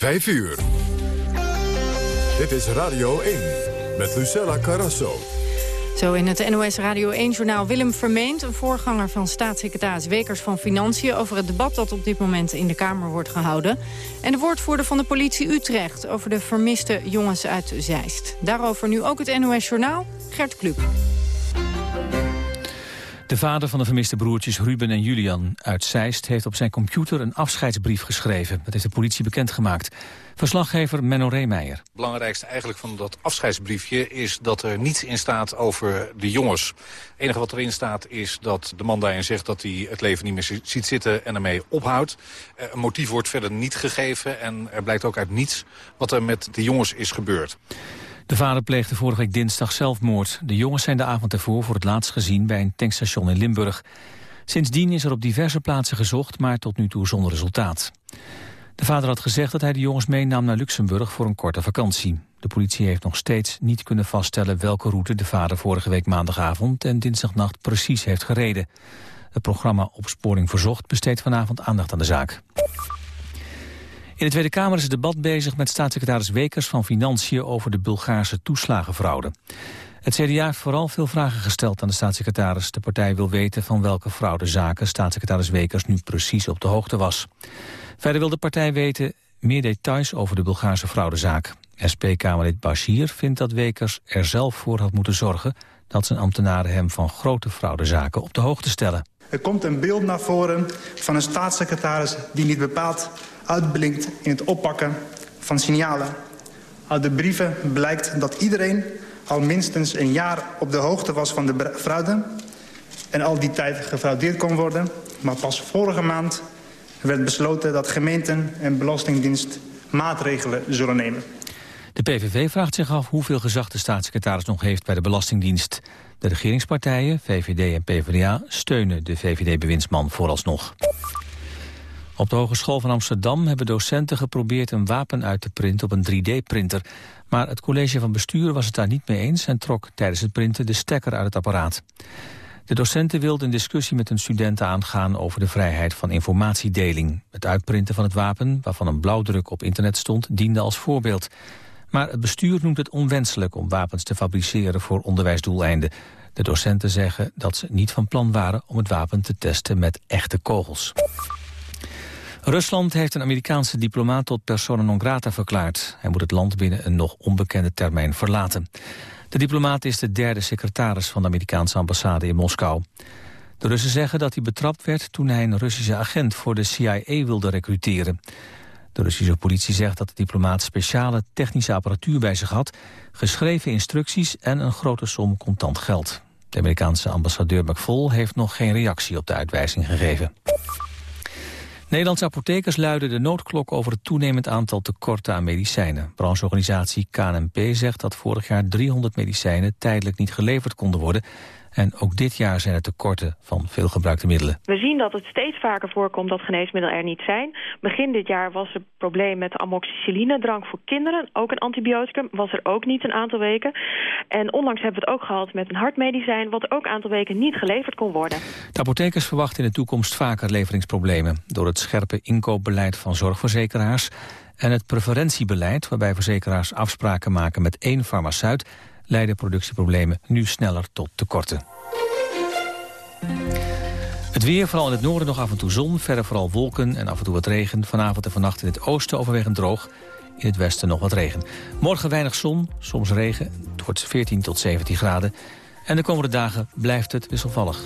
5 uur. Dit is Radio 1 met Lucella Carrasso. Zo in het NOS Radio 1-journaal Willem Vermeend... een voorganger van staatssecretaris Wekers van Financiën... over het debat dat op dit moment in de Kamer wordt gehouden. En de woordvoerder van de politie Utrecht... over de vermiste jongens uit Zeist. Daarover nu ook het NOS-journaal, Gert Kluk. De vader van de vermiste broertjes Ruben en Julian uit Zeist... heeft op zijn computer een afscheidsbrief geschreven. Dat heeft de politie bekendgemaakt. Verslaggever Menno Reemeijer. Het belangrijkste eigenlijk van dat afscheidsbriefje... is dat er niets in staat over de jongens. Het enige wat erin staat is dat de man daarin zegt... dat hij het leven niet meer ziet zitten en ermee ophoudt. Eh, een motief wordt verder niet gegeven... en er blijkt ook uit niets wat er met de jongens is gebeurd. De vader pleegde vorige week dinsdag zelfmoord. De jongens zijn de avond ervoor voor het laatst gezien bij een tankstation in Limburg. Sindsdien is er op diverse plaatsen gezocht, maar tot nu toe zonder resultaat. De vader had gezegd dat hij de jongens meenam naar Luxemburg voor een korte vakantie. De politie heeft nog steeds niet kunnen vaststellen welke route de vader vorige week maandagavond en dinsdagnacht precies heeft gereden. Het programma Opsporing Verzocht besteedt vanavond aandacht aan de zaak. In de Tweede Kamer is het debat bezig met staatssecretaris Wekers van Financiën over de Bulgaarse toeslagenfraude. Het CDA heeft vooral veel vragen gesteld aan de staatssecretaris. De partij wil weten van welke fraudezaken staatssecretaris Wekers nu precies op de hoogte was. Verder wil de partij weten meer details over de Bulgaarse fraudezaak. SP-Kamerlid Bashir vindt dat Wekers er zelf voor had moeten zorgen... dat zijn ambtenaren hem van grote fraudezaken op de hoogte stellen. Er komt een beeld naar voren van een staatssecretaris... die niet bepaald uitblinkt in het oppakken van signalen. Uit de brieven blijkt dat iedereen al minstens een jaar op de hoogte was van de fraude... en al die tijd gefraudeerd kon worden. Maar pas vorige maand werd besloten dat gemeenten en Belastingdienst maatregelen zullen nemen. De PVV vraagt zich af hoeveel gezag de staatssecretaris nog heeft bij de Belastingdienst. De regeringspartijen, VVD en PvdA, steunen de VVD-bewindsman vooralsnog. Op de Hogeschool van Amsterdam hebben docenten geprobeerd een wapen uit te printen op een 3D-printer. Maar het college van bestuur was het daar niet mee eens en trok tijdens het printen de stekker uit het apparaat. De docenten wilden een discussie met hun studenten aangaan over de vrijheid van informatiedeling. Het uitprinten van het wapen, waarvan een blauwdruk op internet stond, diende als voorbeeld. Maar het bestuur noemt het onwenselijk om wapens te fabriceren voor onderwijsdoeleinden. De docenten zeggen dat ze niet van plan waren om het wapen te testen met echte kogels. Rusland heeft een Amerikaanse diplomaat tot persona non grata verklaard. Hij moet het land binnen een nog onbekende termijn verlaten. De diplomaat is de derde secretaris van de Amerikaanse ambassade in Moskou. De Russen zeggen dat hij betrapt werd toen hij een Russische agent voor de CIA wilde recruteren. De Russische politie zegt dat de diplomaat speciale technische apparatuur bij zich had, geschreven instructies en een grote som contant geld. De Amerikaanse ambassadeur McFall heeft nog geen reactie op de uitwijzing gegeven. Nederlandse apothekers luiden de noodklok over het toenemend aantal tekorten aan medicijnen. Brancheorganisatie KNP zegt dat vorig jaar 300 medicijnen tijdelijk niet geleverd konden worden en ook dit jaar zijn er tekorten van veel gebruikte middelen. We zien dat het steeds vaker voorkomt dat geneesmiddelen er niet zijn. Begin dit jaar was er probleem met amoxicilline, drank voor kinderen. Ook een antibioticum, was er ook niet een aantal weken. En onlangs hebben we het ook gehad met een hartmedicijn... wat ook een aantal weken niet geleverd kon worden. De apothekers verwachten in de toekomst vaker leveringsproblemen... door het scherpe inkoopbeleid van zorgverzekeraars... en het preferentiebeleid waarbij verzekeraars afspraken maken met één farmaceut leiden productieproblemen nu sneller tot tekorten. Het weer, vooral in het noorden nog af en toe zon, verder vooral wolken en af en toe wat regen. Vanavond en vannacht in het oosten overwegend droog, in het westen nog wat regen. Morgen weinig zon, soms regen, het wordt 14 tot 17 graden. En de komende dagen blijft het wisselvallig.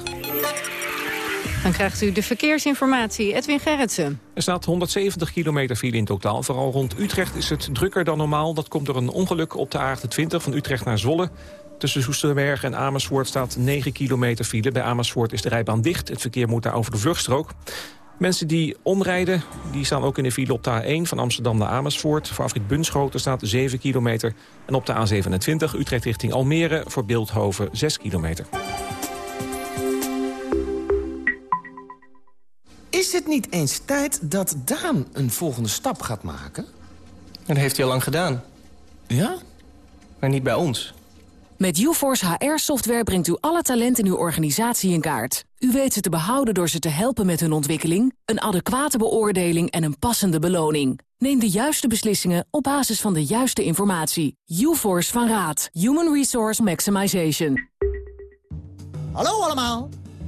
Dan krijgt u de verkeersinformatie. Edwin Gerritsen. Er staat 170 kilometer file in totaal. Vooral rond Utrecht is het drukker dan normaal. Dat komt door een ongeluk op de A28 van Utrecht naar Zwolle. Tussen Soesterberg en Amersfoort staat 9 kilometer file. Bij Amersfoort is de rijbaan dicht. Het verkeer moet daar over de vluchtstrook. Mensen die omrijden, die staan ook in de file op de A1 van Amsterdam naar Amersfoort. Voor afrit Bunschoten staat 7 kilometer. En op de A27 Utrecht richting Almere voor Beeldhoven 6 kilometer. Is het niet eens tijd dat Daan een volgende stap gaat maken? Dat heeft hij al lang gedaan. Ja? Maar niet bij ons. Met UForce HR-software brengt u alle talenten in uw organisatie in kaart. U weet ze te behouden door ze te helpen met hun ontwikkeling, een adequate beoordeling en een passende beloning. Neem de juiste beslissingen op basis van de juiste informatie. UForce van Raad. Human Resource Maximization. Hallo allemaal.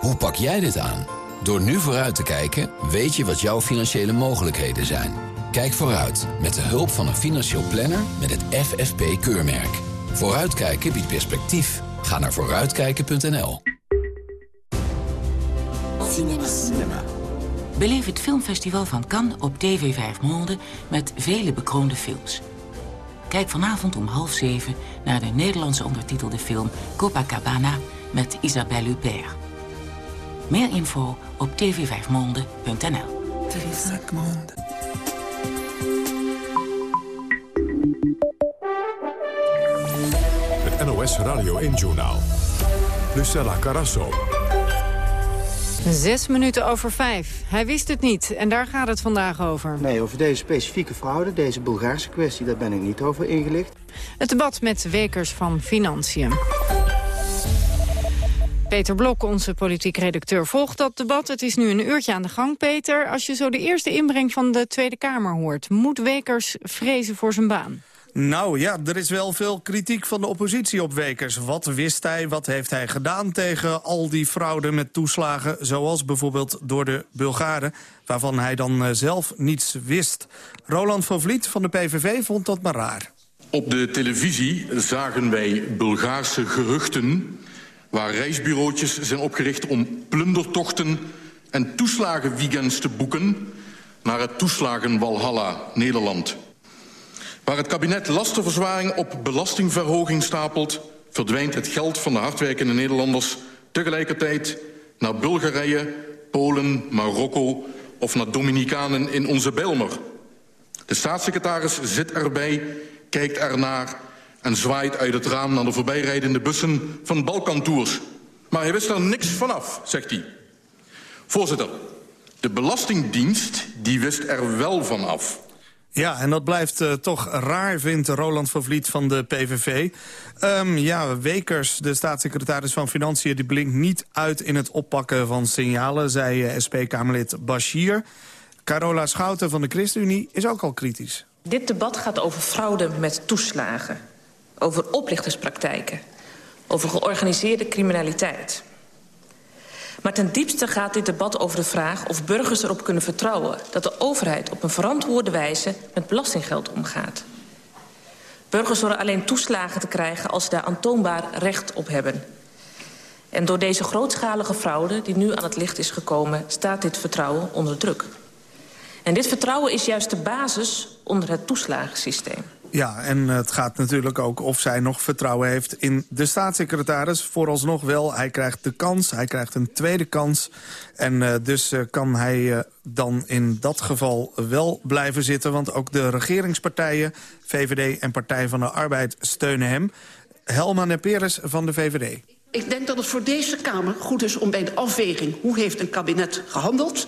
Hoe pak jij dit aan? Door nu vooruit te kijken, weet je wat jouw financiële mogelijkheden zijn. Kijk vooruit met de hulp van een financieel planner met het FFP-keurmerk. Vooruitkijken biedt perspectief. Ga naar vooruitkijken.nl. Cinema. Cinema. Beleef het filmfestival van Cannes op TV 5 Monde met vele bekroonde films. Kijk vanavond om half zeven naar de Nederlandse ondertitelde film Copacabana met Isabelle Huppert. Meer info op tv5monde.nl. Het NOS Radio 1-journaal. Lucella Carasso. Zes minuten over vijf. Hij wist het niet en daar gaat het vandaag over. Nee, over deze specifieke fraude, deze Bulgaarse kwestie... daar ben ik niet over ingelicht. Het debat met Wekers van Financiën. Peter Blok, onze politiek redacteur, volgt dat debat. Het is nu een uurtje aan de gang, Peter. Als je zo de eerste inbreng van de Tweede Kamer hoort... moet Wekers vrezen voor zijn baan? Nou ja, er is wel veel kritiek van de oppositie op Wekers. Wat wist hij, wat heeft hij gedaan tegen al die fraude met toeslagen... zoals bijvoorbeeld door de Bulgaren, waarvan hij dan eh, zelf niets wist. Roland van Vliet van de PVV vond dat maar raar. Op de televisie zagen wij Bulgaarse geruchten... waar reisbureautjes zijn opgericht om plundertochten en toeslagenweekends te boeken... naar het toeslagen Walhalla, Nederland... Waar het kabinet lastenverzwaring op belastingverhoging stapelt... verdwijnt het geld van de hardwerkende Nederlanders tegelijkertijd naar Bulgarije, Polen, Marokko of naar Dominicanen in onze Belmer. De staatssecretaris zit erbij, kijkt ernaar en zwaait uit het raam naar de voorbijrijdende bussen van Balkantours. Maar hij wist er niks vanaf, zegt hij. Voorzitter, de Belastingdienst die wist er wel van af. Ja, en dat blijft uh, toch raar, vindt Roland van Vliet van de PVV. Um, ja, Wekers, de staatssecretaris van Financiën... die blinkt niet uit in het oppakken van signalen... zei uh, SP-Kamerlid Bashir. Carola Schouten van de ChristenUnie is ook al kritisch. Dit debat gaat over fraude met toeslagen. Over oplichterspraktijken. Over georganiseerde criminaliteit. Maar ten diepste gaat dit debat over de vraag of burgers erop kunnen vertrouwen... dat de overheid op een verantwoorde wijze met belastinggeld omgaat. Burgers horen alleen toeslagen te krijgen als ze daar aantoonbaar recht op hebben. En door deze grootschalige fraude die nu aan het licht is gekomen... staat dit vertrouwen onder druk. En dit vertrouwen is juist de basis onder het toeslagensysteem. Ja, en het gaat natuurlijk ook of zij nog vertrouwen heeft in de staatssecretaris. Vooralsnog wel, hij krijgt de kans, hij krijgt een tweede kans. En uh, dus uh, kan hij uh, dan in dat geval wel blijven zitten. Want ook de regeringspartijen, VVD en Partij van de Arbeid, steunen hem. Helma Neperes van de VVD. Ik denk dat het voor deze Kamer goed is om bij de afweging... hoe heeft een kabinet gehandeld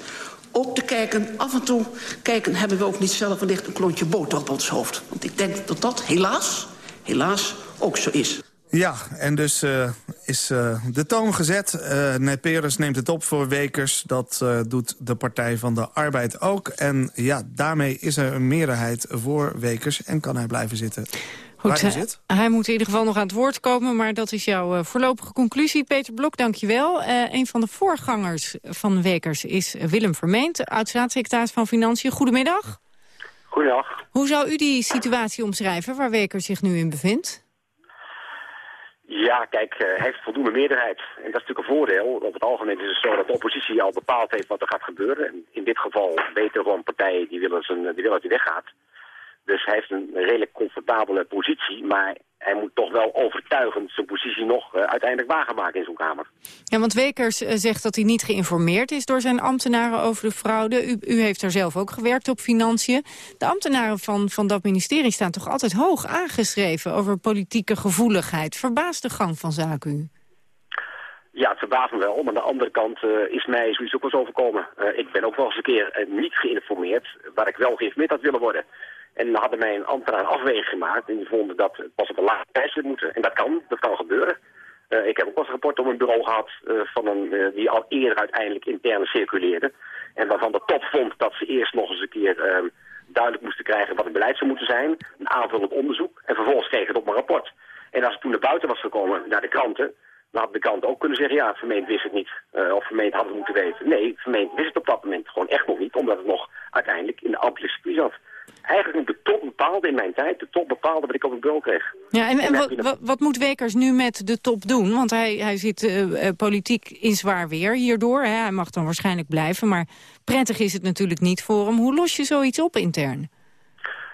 ook te kijken, af en toe kijken... hebben we ook niet zelf wellicht een klontje boter op ons hoofd. Want ik denk dat dat helaas, helaas ook zo is. Ja, en dus uh, is uh, de toon gezet. Uh, Neperes neemt het op voor Wekers. Dat doet de Partij van de Arbeid ook. En ja, daarmee is er een meerderheid voor Wekers... en kan hij blijven zitten. Goed, hij, hij moet in ieder geval nog aan het woord komen... maar dat is jouw uh, voorlopige conclusie. Peter Blok, dankjewel. Uh, een van de voorgangers van Wekers is Willem Vermeend... oud-staatssecretaris van Financiën. Goedemiddag. Goedendag. Hoe zou u die situatie omschrijven waar Wekers zich nu in bevindt? Ja, kijk, hij uh, heeft voldoende meerderheid. En dat is natuurlijk een voordeel. Op het algemeen is het zo dat de oppositie al bepaald heeft wat er gaat gebeuren. En in dit geval weten gewoon partijen die willen, zijn, die willen dat hij weggaat. Dus hij heeft een redelijk comfortabele positie. Maar hij moet toch wel overtuigend zijn positie nog uh, uiteindelijk maken in zo'n Kamer. Ja, want Wekers uh, zegt dat hij niet geïnformeerd is door zijn ambtenaren over de fraude. U, u heeft daar zelf ook gewerkt op financiën. De ambtenaren van, van dat ministerie staan toch altijd hoog aangeschreven over politieke gevoeligheid. Verbaast de gang van zaken u? Ja, het verbaast me wel. Maar aan de andere kant uh, is mij zoiets ook wel eens overkomen. ik ben ook wel eens een keer niet geïnformeerd waar ik wel geïnformeerd had willen worden. En hadden mij een ambtenaar afweging gemaakt en die vonden dat het pas op een lage prijs zou moeten. En dat kan, dat kan gebeuren. Uh, ik heb ook eens een rapport op mijn bureau gehad uh, van een, uh, die al eerder uiteindelijk intern circuleerde. En waarvan de top vond dat ze eerst nog eens een keer ehm, duidelijk moesten krijgen wat het beleid zou moeten zijn. Een aanvullend onderzoek. En vervolgens kreeg het op mijn rapport. En als het toen naar buiten was gekomen, naar de kranten, dan had de krant ook kunnen zeggen, ja, vermeend wist het niet. of vermeend hadden het moeten weten. Nee, vermeend wist het op dat moment gewoon echt nog niet, omdat het nog uiteindelijk in de ambtelijke zat eigenlijk de top bepaalde in mijn tijd, de top bepaalde wat ik op het bureau kreeg. Ja, en, en wat, wat, moet Wekers nu met de top doen? Want hij, hij zit uh, politiek in zwaar weer hierdoor. Hè? Hij mag dan waarschijnlijk blijven, maar prettig is het natuurlijk niet voor hem. Hoe los je zoiets op intern?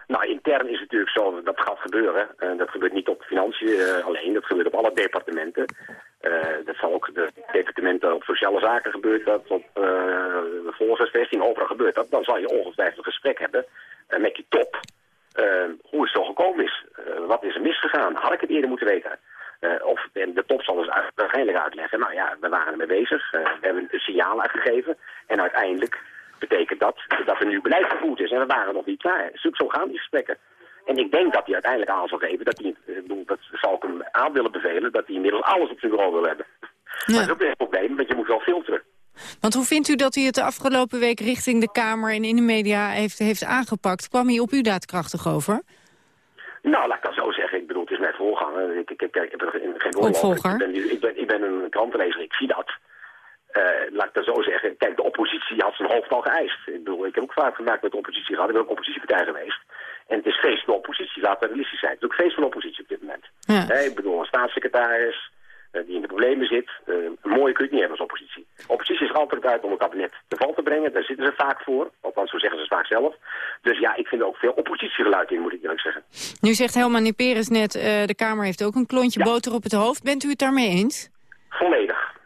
Nou, intern is het natuurlijk zo, dat gaat gebeuren. Uh, dat gebeurt niet op financiën uh, alleen, dat gebeurt op alle departementen. Uh, dat zal ook de departementen op sociale zaken gebeurt dat, op de volkshuisvesting overal gebeurt dat. Dan zal je ongetwijfeld een gesprek hebben uh, met die top. Uh, hoe het zo gekomen is. Uh, wat is er misgegaan? Had ik het eerder moeten weten? of en de top zal dus waarschijnlijk uitleggen. Nou ja, we waren ermee bezig. we hebben een signaal uitgegeven. En uiteindelijk betekent dat dat er nu beleid gevoerd is. En we waren nog niet klaar. Zo gaan die gesprekken. En ik denk dat hij uiteindelijk aan zal geven dat hij, dat zal ik hem aan willen bevelen, dat hij inmiddels alles op zijn bureau wil hebben. Ja. Maar dat is ook een probleem, want je moet wel filteren. Want hoe vindt u dat hij het de afgelopen week richting de Kamer en in de media heeft, heeft aangepakt? Kwam hij op u daadkrachtig over? Nou, laat ik dat zo zeggen. Ik bedoel, het is mijn voorganger. Ik, ik, ik, ik heb er geen oorlog. Ik ben, ik, ben, ik ben een krantenlezer, ik zie dat. Uh, laat ik dat zo zeggen. Kijk, de oppositie had zijn hoofd al geëist. Ik bedoel, ik heb ook vaak gemaakt met de oppositie gehad. Ik ben ook oppositiepartij geweest. En het is feest van de oppositie, laten we realistisch zijn. Het is ook feest van de oppositie op dit moment. Ja. ik bedoel, een staatssecretaris, die in de problemen zit. Uh, mooie kun je het niet hebben als oppositie. Oppositie is altijd uit om het kabinet te val te brengen. Daar zitten ze vaak voor. Althans, zo zeggen ze vaak zelf. Dus ja, ik vind er ook veel oppositiegeluid in, moet ik eerlijk zeggen. Nu zegt Helman Niperes net, uh, de Kamer heeft ook een klontje boter op het hoofd. Bent u het daarmee eens? Volledig.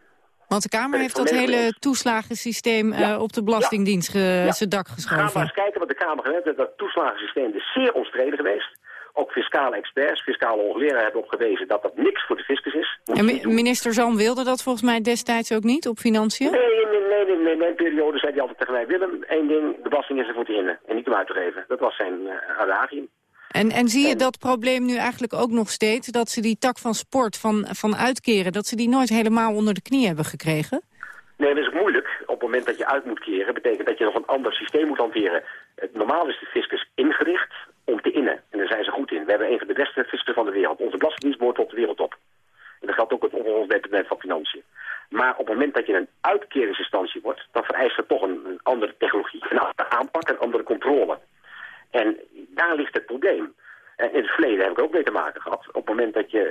Want de Kamer heeft dat hele toeslagensysteem ja. op de Belastingdienst ge ja. zijn dak geschoven. Ga maar eens kijken wat de Kamer gewend heeft. Dat toeslagensysteem is zeer omstreden geweest. Ook fiscale experts, fiscale hoogleraren hebben opgewezen dat dat niks voor de fiscus is. En minister Zalm wilde dat volgens mij destijds ook niet, op financiën? Nee, nee, nee, nee, nee. in mijn periode zei hij altijd tegen mij... Willem, één ding, de belasting is er voor te innen en niet om uit te geven. Dat was zijn uh, adagium. En, en zie je dat probleem nu eigenlijk ook nog steeds... dat ze die tak van sport, van, van uitkeren... dat ze die nooit helemaal onder de knie hebben gekregen? Nee, dat is moeilijk. Op het moment dat je uit moet keren... betekent dat je nog een ander systeem moet hanteren. Normaal is de fiscus ingericht om te innen. En daar zijn ze goed in. We hebben een van de beste fiscussen van de wereld. Onze belastingdienst behoort tot de wereldtop. En dat geldt ook voor ons departement van Financiën. Maar op het moment dat je een uitkeringsinstantie wordt... dan vereist het toch een, een andere technologie, een andere aanpak, een andere controle. En daar ligt het probleem. En in het verleden heb ik ook mee te maken gehad. Op het moment dat je,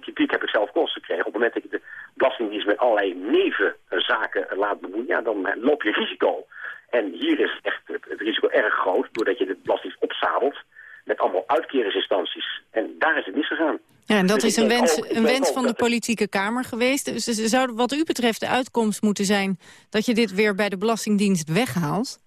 kritiek heb ik zelf kosten gekregen, op het moment dat je de belastingdienst met allerlei nevenzaken laat bemoeien, ja, dan loop je risico. En hier is echt het, risico erg groot, doordat je de belasting opzadelt met allemaal uitkeringsinstanties. En daar is het misgegaan. Ja, en dat dus is een wens, ook, een wens van de politieke kamer geweest. Dus zou wat u betreft de uitkomst moeten zijn dat je dit weer bij de Belastingdienst weghaalt?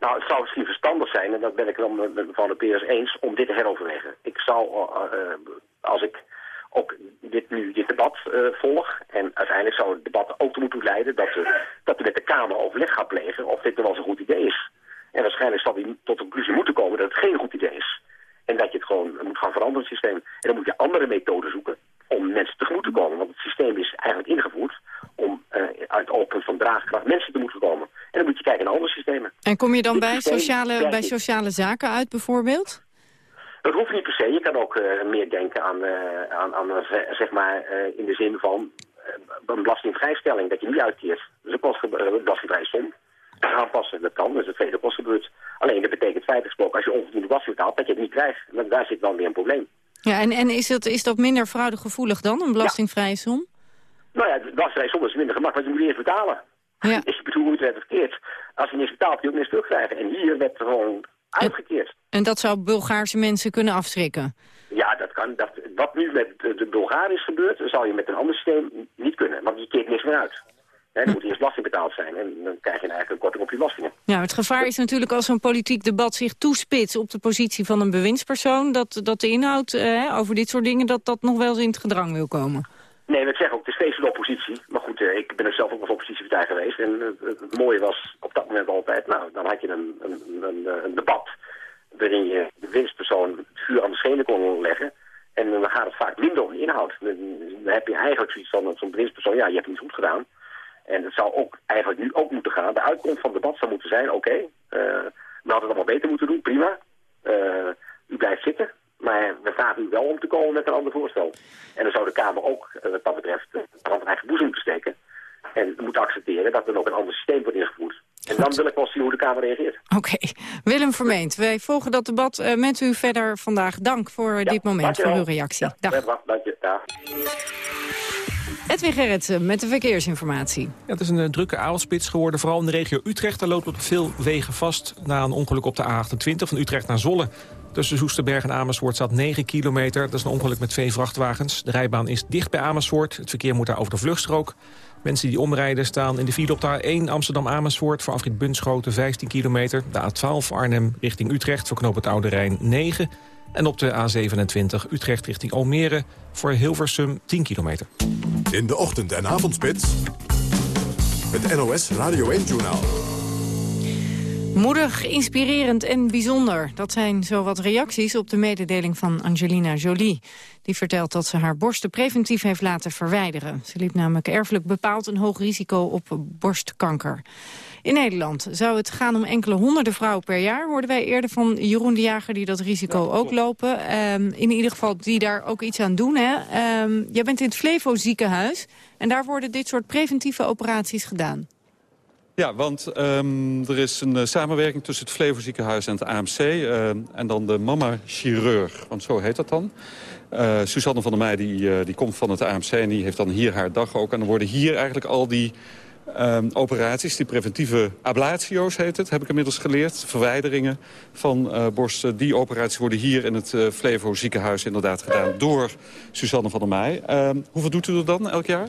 Nou, het zou misschien verstandig zijn, en dat ben ik wel met mevrouw de Peers eens, om dit te heroverwegen. Ik zou, uh, uh, als ik ook dit, nu dit debat uh, volg, en uiteindelijk zou het debat ook moeten leiden dat, we, dat we met de Kamer overleg gaan plegen of dit wel eens een goed idee is. En waarschijnlijk zal hij tot de conclusie moeten komen dat het geen goed idee is. En dat je het gewoon moet gaan veranderen, het systeem. En dan moet je andere methoden zoeken om mensen tegemoet te komen. Want het systeem is eigenlijk ingevoerd om uh, uit open van draagkracht mensen te moeten komen. En dan moet je kijken naar andere systemen. En kom je dan bij sociale, bij sociale zaken uit bijvoorbeeld? Dat hoeft niet per se. Je kan ook uh, meer denken aan, uh, aan, aan zeg maar, in de zin van een belastingvrijstelling. Dat je niet uitkeert. Dus een kost, belastingvrij som aanpassen. Dat kan, dus het tweede kost gebeurt. Alleen dat betekent feitelijk gesproken, als je onvoldoende belasting betaalt, dat je het niet krijgt. Daar zit dan weer een probleem. Ja, en, en is, dat, is dat minder fraudegevoelig dan, een belastingvrije som? Nou ja, de belastingvrije som is minder gemakkelijk, want je moet eerst betalen. Ja. Dus je bedoelt hoe het verkeerd. Als je niet betaalt, kun je ook meer terugkrijgen. En hier werd gewoon uitgekeerd. En dat zou Bulgaarse mensen kunnen afschrikken? Ja, dat kan. Dat, wat nu met de, Bulgaren is gebeurd, zou je met een ander systeem niet kunnen. Want je keert niks meer uit. Hè, dan moet eerst belasting betaald zijn en dan krijg je eigenlijk een korting op je belastingen. Ja, het gevaar is natuurlijk als zo'n politiek debat zich toespitst op de positie van een bewindspersoon, dat, dat de inhoud eh, over dit soort dingen, dat dat nog wel eens in het gedrang wil komen. Nee, ik zeg ook, het is steeds de oppositie. Maar goed, eh, ik ben er zelf ook als oppositiepartij geweest. En eh, het, mooie was op dat moment altijd, nou, dan had je een, een, een, een debat waarin je de winstpersoon het vuur aan de schenen kon leggen. En dan gaat het vaak minder om inhoud. Dan, heb je eigenlijk zoiets van zo'n winstpersoon, ja, je hebt niet goed gedaan. En het zou ook eigenlijk nu ook moeten gaan. De uitkomst van het debat zou moeten zijn, oké, eh, we hadden het allemaal beter moeten doen, prima. U blijft zitten, maar we vragen u wel om te komen met een ander voorstel. En dan zou de Kamer ook, uh, wat dat betreft, uh, van eigen boezem moeten steken. En moeten accepteren dat er ook een ander systeem wordt ingevoerd. En dan wil ik wel zien hoe de Kamer reageert. Oké. Willem Vermeend, wij volgen dat debat uh, met u verder vandaag. Dank voor ja, dit moment, voor uw reactie. Ja, Dag. Dank je. Dag. Edwin Gerritsen met de verkeersinformatie. Ja, het is een drukke avondspits geworden, vooral in de regio Utrecht. Daar loopt op veel wegen vast na een ongeluk op de A28 van Utrecht naar Zolle. Tussen Soesterberg en Amersfoort staat 9 kilometer. Dat is een ongeluk met twee vrachtwagens. De rijbaan is dicht bij Amersfoort. Het verkeer moet daar over de vluchtstrook. Mensen die omrijden staan in de file op de A1 Amsterdam-Amersfoort... voor afrit Bunschoten 15 kilometer. De A12 Arnhem richting Utrecht voor knoop het Oude Rijn 9. En op de A27 Utrecht richting Almere voor Hilversum 10 kilometer. In de ochtend- en avondspits, het NOS Radio 1-journaal. Moedig, inspirerend en bijzonder. Dat zijn zowat reacties op de mededeling van Angelina Jolie. Die vertelt dat ze haar borsten preventief heeft laten verwijderen. Ze liep namelijk erfelijk bepaald een hoog risico op borstkanker. In Nederland zou het gaan om enkele honderden vrouwen per jaar. Hoorden wij eerder van Jeroen de Jager die dat risico ja, ook lopen. Um, in ieder geval die daar ook iets aan doen. Hè? Um, jij bent in het Flevo ziekenhuis. En daar worden dit soort preventieve operaties gedaan. Ja, want um, er is een uh, samenwerking tussen het Flevo ziekenhuis en het AMC. Uh, en dan de mama-chirurg, want zo heet dat dan. Uh, Suzanne van der Meij die, die komt van het AMC en die heeft dan hier haar dag ook. En dan worden hier eigenlijk al die um, operaties, die preventieve ablatio's heet het, heb ik inmiddels geleerd. Verwijderingen van uh, borsten. Die operaties worden hier in het uh, Flevo ziekenhuis inderdaad gedaan door Suzanne van der Meij. Uh, hoeveel doet u er dan elk jaar?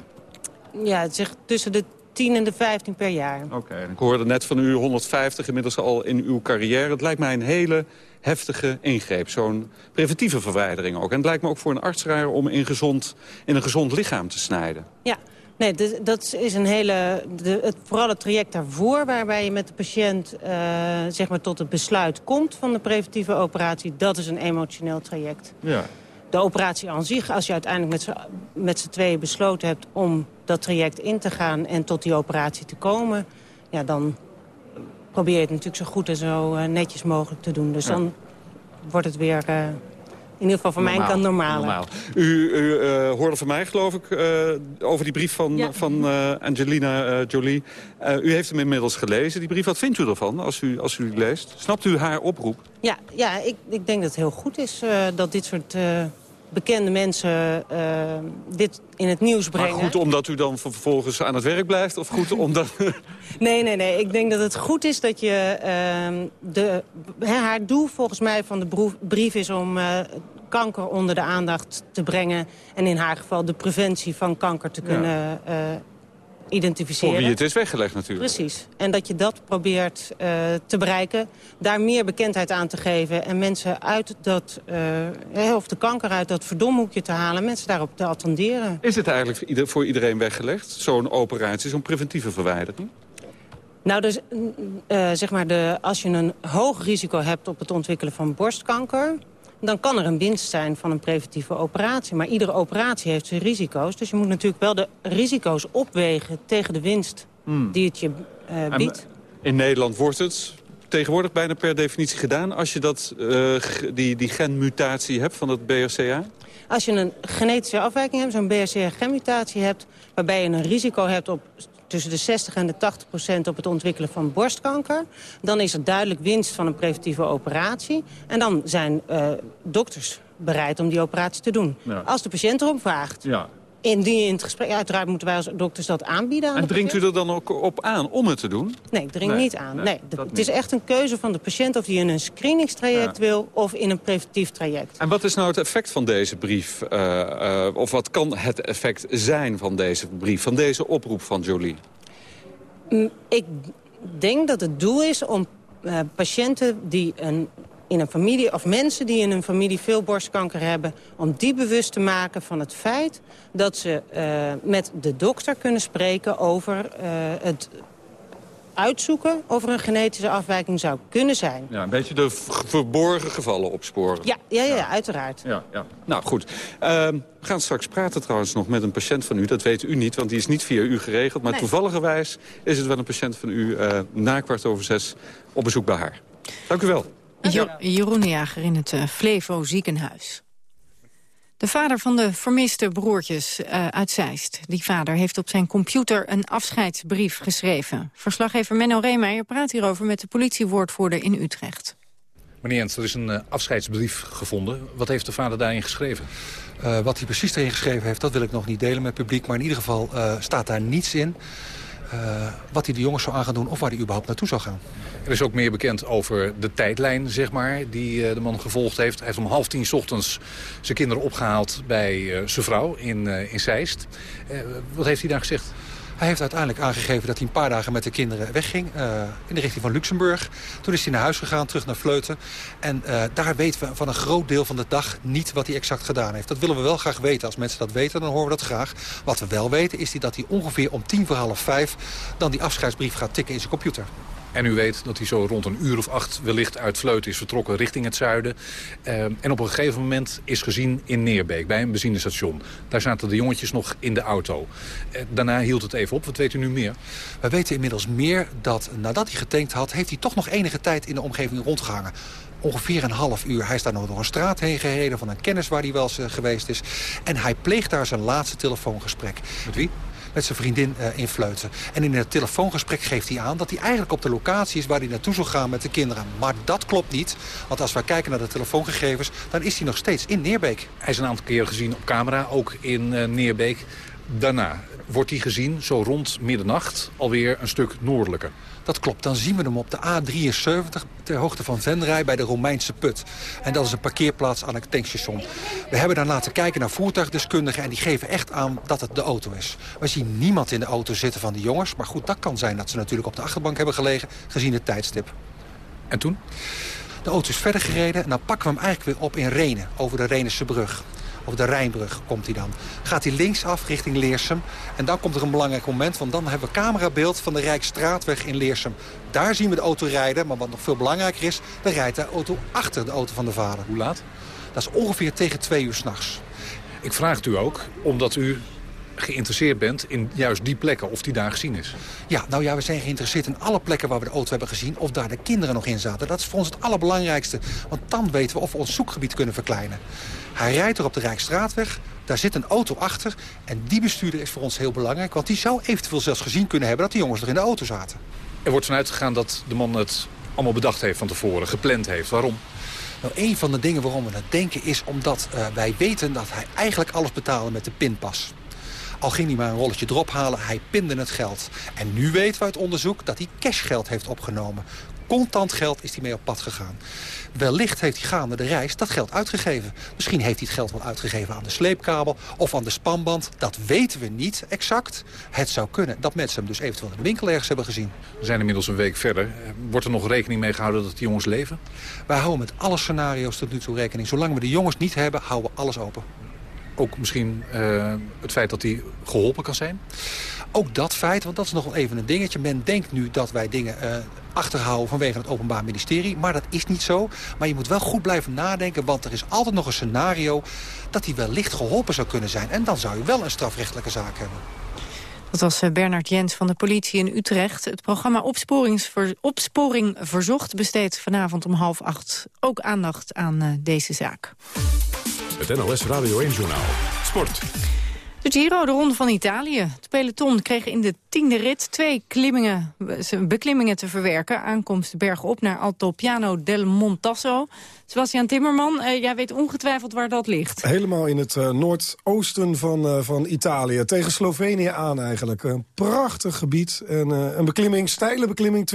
Ja, zegt tussen de 10 en de 15 per jaar. Oké, okay, ik hoorde net van u 150 inmiddels al in uw carrière. Het lijkt mij een hele heftige ingreep, zo'n preventieve verwijdering ook. En het lijkt me ook voor een arts raar om in, gezond, in een gezond lichaam te snijden. Ja, Nee, dat is een hele, de, het, vooral het traject daarvoor... waarbij je met de patiënt uh, zeg maar tot het besluit komt van de preventieve operatie... dat is een emotioneel traject. Ja. De operatie aan zich, als je uiteindelijk met z'n tweeën besloten hebt... om dat traject in te gaan en tot die operatie te komen... ja, dan probeer je het natuurlijk zo goed en zo uh, netjes mogelijk te doen. Dus ja. dan wordt het weer... Uh, in ieder geval van normaal, mijn kant normaal. normaal. U, u uh, hoorde van mij, geloof ik, uh, over die brief van, ja. van uh, Angelina Jolie. u heeft hem inmiddels gelezen, die brief. Wat vindt u ervan als u, als u die leest? Snapt u haar oproep? Ja, ja ik, ik denk dat het heel goed is dat dit soort bekende mensen dit in het nieuws brengen. Maar goed omdat u dan vervolgens aan het werk blijft? Of goed omdat... nee, nee, nee. Ik denk dat het goed is dat je... de, haar doel volgens mij van de brief is om kanker onder de aandacht te brengen. En in haar geval de preventie van kanker te kunnen ja. Identificeren. Voor wie het is weggelegd natuurlijk. Precies. En dat je dat probeert uh, te bereiken. Daar meer bekendheid aan te geven. En mensen uit dat, uh, of de kanker uit dat verdomhoekje te halen. Mensen daarop te attenderen. Is het eigenlijk voor iedereen weggelegd? Zo'n operatie, zo'n preventieve verwijdering? Nou, dus, uh, zeg maar de, als je een hoog risico hebt op het ontwikkelen van borstkanker dan kan er een winst zijn van een preventieve operatie. Maar iedere operatie heeft zijn risico's. Dus je moet natuurlijk wel de risico's opwegen tegen de winst hmm. die het je uh, biedt. In Nederland wordt het tegenwoordig bijna per definitie gedaan... als je dat, uh, die, die genmutatie hebt van het BRCA? Als je een genetische afwijking hebt, zo'n BRCA-genmutatie hebt... waarbij je een risico hebt op tussen de 60 en de 80 procent op het ontwikkelen van borstkanker. Dan is er duidelijk winst van een preventieve operatie. En dan zijn uh, dokters bereid om die operatie te doen. Ja. Als de patiënt erom vraagt. Ja. Indien in het gesprek, uiteraard moeten wij als dokters dat aanbieden. Aan En dringt u er dan ook op aan om het te doen? Nee, ik dring Nee, niet aan. nee, Nee, de- dat het is echt een keuze van de patiënt of die in een screeningstraject Ja. wil of in een preventief traject. En wat is nou het effect van deze brief? eh, eh, of wat kan het effect zijn van deze brief, van deze oproep van Jolie? Mm, Ik denk dat het doel is om eh, patiënten die een, in een familie... of mensen die in een familie veel borstkanker hebben... om die bewust te maken van het feit dat ze eh, met de dokter kunnen spreken... over eh, het uitzoeken of er een genetische afwijking zou kunnen zijn. Ja, een beetje de verborgen gevallen opsporen. Ja, ja, ja, ja uiteraard. Ja, ja. Nou goed. Ehm, we gaan straks praten trouwens nog met een patiënt van u. Dat weet u niet, want die is niet via u geregeld. Maar Nee. toevalligerwijs is het wel een patiënt van u eh, na kwart over zes op bezoek bij haar. Dank u wel. Jo Jeroen Jager in het eh, Flevo ziekenhuis. De vader van de vermiste broertjes eh, uit Zeist. Die vader heeft op zijn computer een afscheidsbrief geschreven. Verslaggever Menno Reemeijer praat hierover met de politiewoordvoerder in Utrecht. Meneer Jens, er is een eh, afscheidsbrief gevonden. Wat heeft de vader daarin geschreven? Uh, wat hij precies erin geschreven heeft, dat wil ik nog niet delen met het publiek. Maar in ieder geval uh, staat daar niets in uh, wat hij de jongens zou aan gaan doen... of waar hij überhaupt naartoe zou gaan. Er is ook meer bekend over de tijdlijn, zeg maar, die de man gevolgd heeft. Hij heeft om half tien ochtends zijn kinderen opgehaald bij zijn vrouw in, in Zeist. wat heeft hij daar gezegd? Hij heeft uiteindelijk aangegeven dat hij een paar dagen met de kinderen wegging. Uh, in de richting van Luxemburg. Toen is hij naar huis gegaan, terug naar Vleuten. En uh, daar weten we van een groot deel van de dag niet wat hij exact gedaan heeft. Dat willen we wel graag weten. Als mensen dat weten, dan horen we dat graag. Wat we wel weten is dat hij ongeveer om tien voor half vijf... dan die afscheidsbrief gaat tikken in zijn computer. En u weet dat hij zo rond een uur of acht wellicht uit Vleuten is vertrokken richting het zuiden. Uh, en op een gegeven moment is gezien in Neerbeek, bij een benzinestation. Daar zaten de jongetjes nog in de auto. Uh, daarna hield het even op. Wat weet u nu meer? We weten inmiddels meer dat nadat hij getankt had... heeft hij toch nog enige tijd in de omgeving rondgehangen ongeveer een half uur. Hij is daar nog door een straat heen gereden van een kennis waar hij wel eens uh, geweest is. En hij pleegt daar zijn laatste telefoongesprek. Met wie? Met zijn vriendin uh, in Vleuten. En in het telefoongesprek geeft hij aan dat hij eigenlijk op de locatie is waar hij naartoe zou gaan met de kinderen. Maar dat klopt niet, want als we kijken naar de telefoongegevens, dan is hij nog steeds in Neerbeek. Hij is een aantal keer gezien op camera, ook in uh, Neerbeek. Daarna wordt hij gezien, zo rond middernacht, alweer een stuk noordelijker. Dat klopt, dan zien we hem op de A73 ter hoogte van Venray bij de Romeinse Put. En dat is een parkeerplaats aan het tankstation. We hebben dan laten kijken naar voertuigdeskundigen en die geven echt aan dat het de auto is. We zien niemand in de auto zitten van die jongens. Maar goed, dat kan zijn dat ze natuurlijk op de achterbank hebben gelegen gezien het tijdstip. En toen? De auto is verder gereden en dan pakken we hem eigenlijk weer op in Renen, over de Renense brug. Of de Rijnbrug komt hij dan. Gaat hij linksaf richting Leersum. En dan komt er een belangrijk moment. Want dan hebben we camerabeeld van de Rijksstraatweg in Leersum. Daar zien we de auto rijden. Maar wat nog veel belangrijker is, dan rijdt de auto achter de auto van de vader. Hoe laat? Dat is ongeveer tegen twee uur s'nachts. Ik vraag het u ook, omdat u geïnteresseerd bent in juist die plekken, of die daar gezien is. Ja, nou ja, we zijn geïnteresseerd in alle plekken waar we de auto hebben gezien... of daar de kinderen nog in zaten. Dat is voor ons het allerbelangrijkste. Want dan weten we of we ons zoekgebied kunnen verkleinen. Hij rijdt er op de Rijksstraatweg, daar zit een auto achter... en die bestuurder is voor ons heel belangrijk... want die zou eventueel zelfs gezien kunnen hebben dat die jongens nog in de auto zaten. Er wordt vanuit gegaan dat de man het allemaal bedacht heeft van tevoren, gepland heeft. Waarom? Nou, een van de dingen waarom we het denken is omdat uh, wij weten dat hij eigenlijk alles betaalde met de pinpas. Al ging hij maar een rolletje erop halen, hij pinde het geld. En nu weten we uit onderzoek dat hij cashgeld heeft opgenomen. Contant geld is hij mee op pad gegaan. Wellicht heeft hij gaande de reis dat geld uitgegeven. Misschien heeft hij het geld wel uitgegeven aan de sleepkabel of aan de spanband. Dat weten we niet exact. Het zou kunnen dat mensen hem dus eventueel in de winkel ergens hebben gezien. We zijn inmiddels een week verder. Wordt er nog rekening mee gehouden dat die jongens leven? Wij houden met alle scenario's tot nu toe rekening. Zolang we de jongens niet hebben, houden we alles open. Ook misschien uh, het feit dat hij geholpen kan zijn? Ook dat feit, want dat is nog wel even een dingetje. Men denkt nu dat wij dingen uh, achterhouden vanwege het Openbaar Ministerie. Maar dat is niet zo. Maar je moet wel goed blijven nadenken, want er is altijd nog een scenario... dat hij wellicht geholpen zou kunnen zijn. En dan zou je wel een strafrechtelijke zaak hebben. Dat was eh, Bernard Jens van de politie in Utrecht. Het programma Opsporing Verzocht besteedt vanavond om half acht ook aandacht aan uh, deze zaak. Het NOS Radio 1-journaal. Sport. De De Giro, de Ronde van Italië. Het peloton kreeg in de tiende rit twee klimmingen, beklimmingen te verwerken. Aankomst bergop naar Altopiano del Montasso. Sebastian Timmerman, uh, jij weet ongetwijfeld waar dat ligt. Helemaal in het uh, noordoosten van, van Italië. Tegen Slovenië aan eigenlijk. Een prachtig gebied. En, een beklimming, steile beklimming,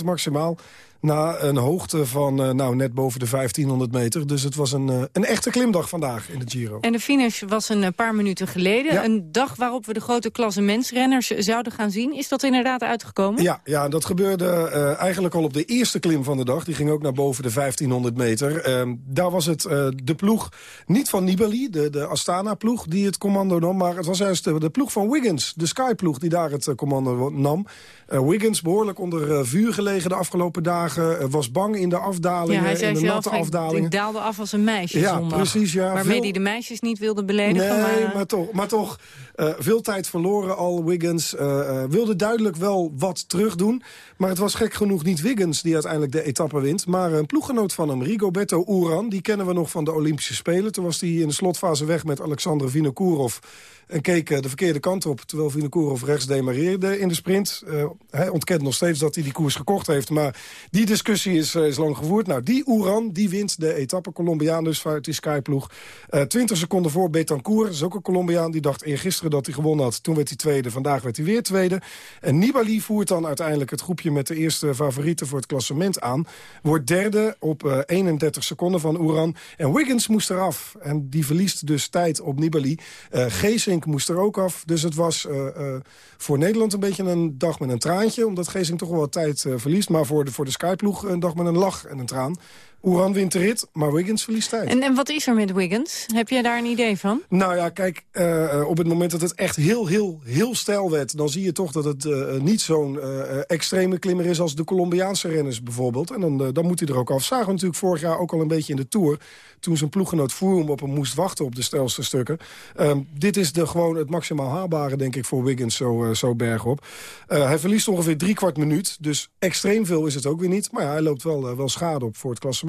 20% maximaal na een hoogte van uh, nou, net boven de 1500 meter. Dus het was een, uh, een echte klimdag vandaag in de Giro. En de finish was een paar minuten geleden. Ja. Een dag waarop we de grote klasse mensrenners zouden gaan zien. Is dat inderdaad uitgekomen? Ja, ja dat gebeurde uh, eigenlijk al op de eerste klim van de dag. Die ging ook naar boven de 1500 meter. Ehm, daar was het de ploeg, niet van Nibali, de, de Astana-ploeg, die het commando nam. Maar het was juist de, de ploeg van Wiggins, de Sky-ploeg, die daar het commando nam. Wiggins behoorlijk onder vuur gelegen de afgelopen dagen was bang in de afdalingen, ja, hij zei in de zelf, natte afdalingen. Ik daalde af als een meisje ja, zondag. Precies, ja, Waarmee veel... hij de meisjes niet wilde beledigen. Nee, maar, maar toch, maar toch uh, veel tijd verloren al Wiggins. Uh, wilde duidelijk wel wat terugdoen. Maar het was gek genoeg niet Wiggins die uiteindelijk de etappe wint. Maar een ploeggenoot van hem, Rigoberto Uran. Die kennen we nog van de Olympische Spelen. Toen was hij in de slotfase weg met Alexander Vinokourov en keek de verkeerde kant op... terwijl Vinokourov rechts demareerde in de sprint. Uh, hij ontkent nog steeds dat hij die koers gekocht heeft. Maar die discussie is, uh, is lang gevoerd. Nou, die Oeran, die wint de etappe. Colombiaan dus uit die Skyploeg. Uh, 20 seconden voor Betancourt. Is ook een Colombiaan. Die dacht eergisteren dat hij gewonnen had. Toen werd hij tweede. Vandaag werd hij weer tweede. En Nibali voert dan uiteindelijk het groepje... met de eerste favorieten voor het klassement aan. Wordt derde op 31 seconden van Oeran. En Wiggins moest eraf. En die verliest dus tijd op Nibali. Geesing moest er ook af. Dus het was uh, voor Nederland een beetje een dag met een traantje. Omdat Geesing toch wel wat tijd verliest. Maar voor de, voor de Skyploeg een dag met een lach en een traan. Oeran wint de rit, maar Wiggins verliest tijd. En, en wat is er met Wiggins? Heb je daar een idee van? Nou ja, kijk, uh, op het moment dat het echt heel, heel, heel stijl werd... dan zie je toch dat het uh, niet zo'n uh, extreme klimmer is... als de Colombiaanse renners bijvoorbeeld. En dan, dan moet hij er ook af. Zagen we natuurlijk vorig jaar ook al een beetje in de Tour... toen zijn ploeggenoot Froome op hem moest wachten op de stelste stukken. Um, dit is de, gewoon het maximaal haalbare, denk ik, voor Wiggins zo, zo bergop. hij verliest ongeveer drie kwart minuut. Dus extreem veel is het ook weer niet. Maar ja, hij loopt wel, wel schade op voor het klassement.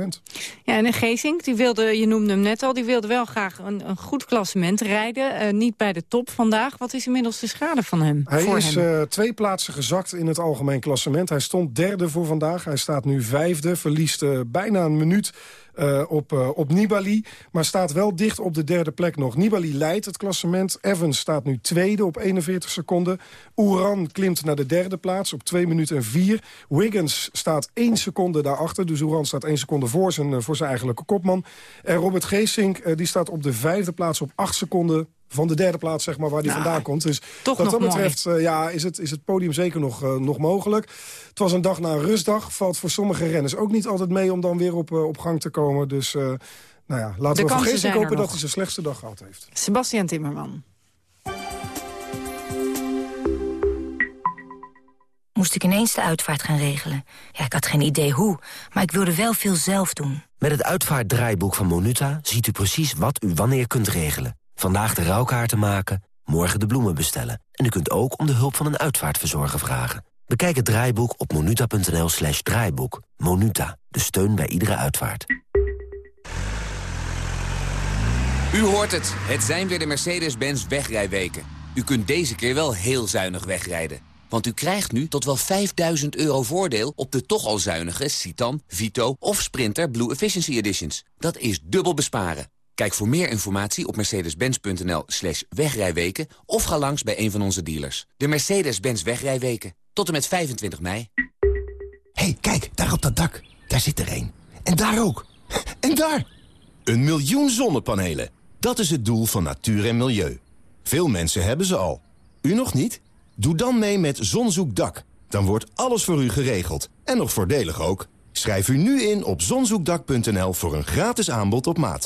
Ja, en Geesink, die wilde, je noemde hem net al... die wilde wel graag een, een goed klassement rijden. Uh, niet bij de top vandaag. Wat is inmiddels de schade van hem? Hij voor is hem? Uh, twee plaatsen gezakt in het algemeen klassement. Hij stond derde voor vandaag. Hij staat nu vijfde. Verliest uh, bijna een minuut uh, op, uh, op Nibali. Maar staat wel dicht op de derde plek nog. Nibali leidt het klassement. Evans staat nu tweede op 41 seconden. Oeran klimt naar de derde plaats op 2 minuten en 4. Wiggins staat 1 seconde daarachter. Dus Oeran staat 1 seconde voor zijn, uh, voor zijn eigenlijke kopman. En Robert Geesink die staat op de vijfde plaats op 8 seconden van de derde plaats, zeg maar, waar die nou, vandaan komt. Dus toch wat dat betreft uh, ja, is, het, is het podium zeker nog, uh, nog mogelijk. Het was een dag na een rustdag. Valt voor sommige renners ook niet altijd mee om dan weer op, uh, op gang te komen. Dus nou ja, laten de we hopen nog. dat hij zijn slechtste dag gehad heeft. Sebastian Timmerman. Moest ik ineens de uitvaart gaan regelen. Ja, ik had geen idee hoe, maar ik wilde wel veel zelf doen. Met het uitvaartdraaiboek van Monuta ziet u precies wat u wanneer kunt regelen. Vandaag de rouwkaarten maken, morgen de bloemen bestellen. En u kunt ook om de hulp van een uitvaartverzorger vragen. Bekijk het draaiboek op monuta.nl slash draaiboek. Monuta, de steun bij iedere uitvaart. U hoort het, het zijn weer de Mercedes-Benz wegrijweken. U kunt deze keer wel heel zuinig wegrijden. Want u krijgt nu tot wel 5000 euro voordeel op de toch al zuinige Citan, Vito of Sprinter Blue Efficiency Editions. Dat is dubbel besparen. Kijk voor meer informatie op mercedes-benz.nl slash wegrijweken... of ga langs bij een van onze dealers. De Mercedes-Benz wegrijweken. Tot en met 25 mei. Hé, hey, kijk, daar op dat dak. Daar zit er een. En daar ook. En daar! Een miljoen zonnepanelen. Dat is het doel van natuur en milieu. Veel mensen hebben ze al. U nog niet? Doe dan mee met Zonzoekdak. Dan wordt alles voor u geregeld. En nog voordelig ook. Schrijf u nu in op zonzoekdak.nl voor een gratis aanbod op maat.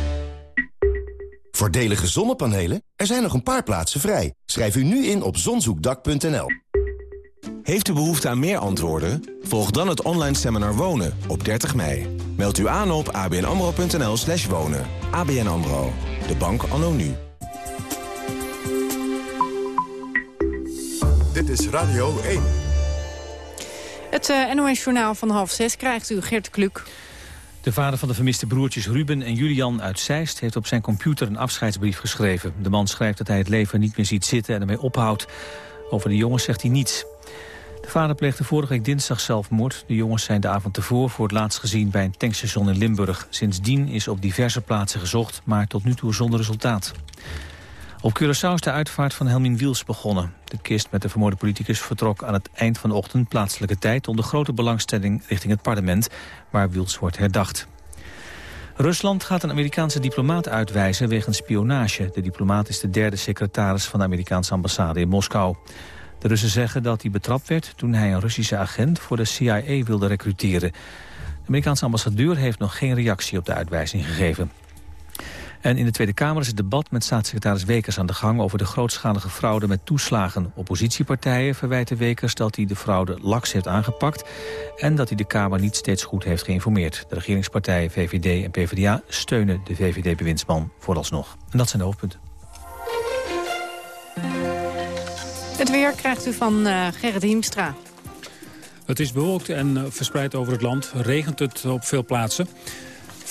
Voordelige zonnepanelen? Er zijn nog een paar plaatsen vrij. Schrijf u nu in op zonzoekdak.nl. Heeft u behoefte aan meer antwoorden? Volg dan het online seminar Wonen op 30 mei. Meld u aan op abnamro.nl slash wonen. ABN AMRO. De bank anno nu. Dit is Radio 1. Het uh, NOS-journaal van half zes krijgt u Gert Kluk. De vader van de vermiste broertjes Ruben en Julian uit Zeist... heeft op zijn computer een afscheidsbrief geschreven. De man schrijft dat hij het leven niet meer ziet zitten en ermee ophoudt. Over de jongens zegt hij niets. De vader pleegde vorige week dinsdag zelfmoord. De jongens zijn de avond tevoren voor het laatst gezien bij een tankstation in Limburg. Sindsdien is op diverse plaatsen gezocht, maar tot nu toe zonder resultaat. Op Curaçao is de uitvaart van Helmin Wiels begonnen. De kist met de vermoorde politicus vertrok aan het eind van de ochtend plaatselijke tijd... onder grote belangstelling richting het parlement, waar Wiels wordt herdacht. Rusland gaat een Amerikaanse diplomaat uitwijzen wegens spionage. De diplomaat is de derde secretaris van de Amerikaanse ambassade in Moskou. De Russen zeggen dat hij betrapt werd toen hij een Russische agent voor de CIA wilde recruteren. De Amerikaanse ambassadeur heeft nog geen reactie op de uitwijzing gegeven. En in de Tweede Kamer is het debat met staatssecretaris Wekers aan de gang... over de grootschalige fraude met toeslagen. Oppositiepartijen verwijten Wekers dat hij de fraude laks heeft aangepakt... en dat hij de Kamer niet steeds goed heeft geïnformeerd. De regeringspartijen VVD en PvdA steunen de VVD-bewindsman vooralsnog. En dat zijn de hoofdpunten. Het weer krijgt u van uh, Gerrit Hiemstra. Het is bewolkt en uh, verspreid over het land. Regent het op veel plaatsen.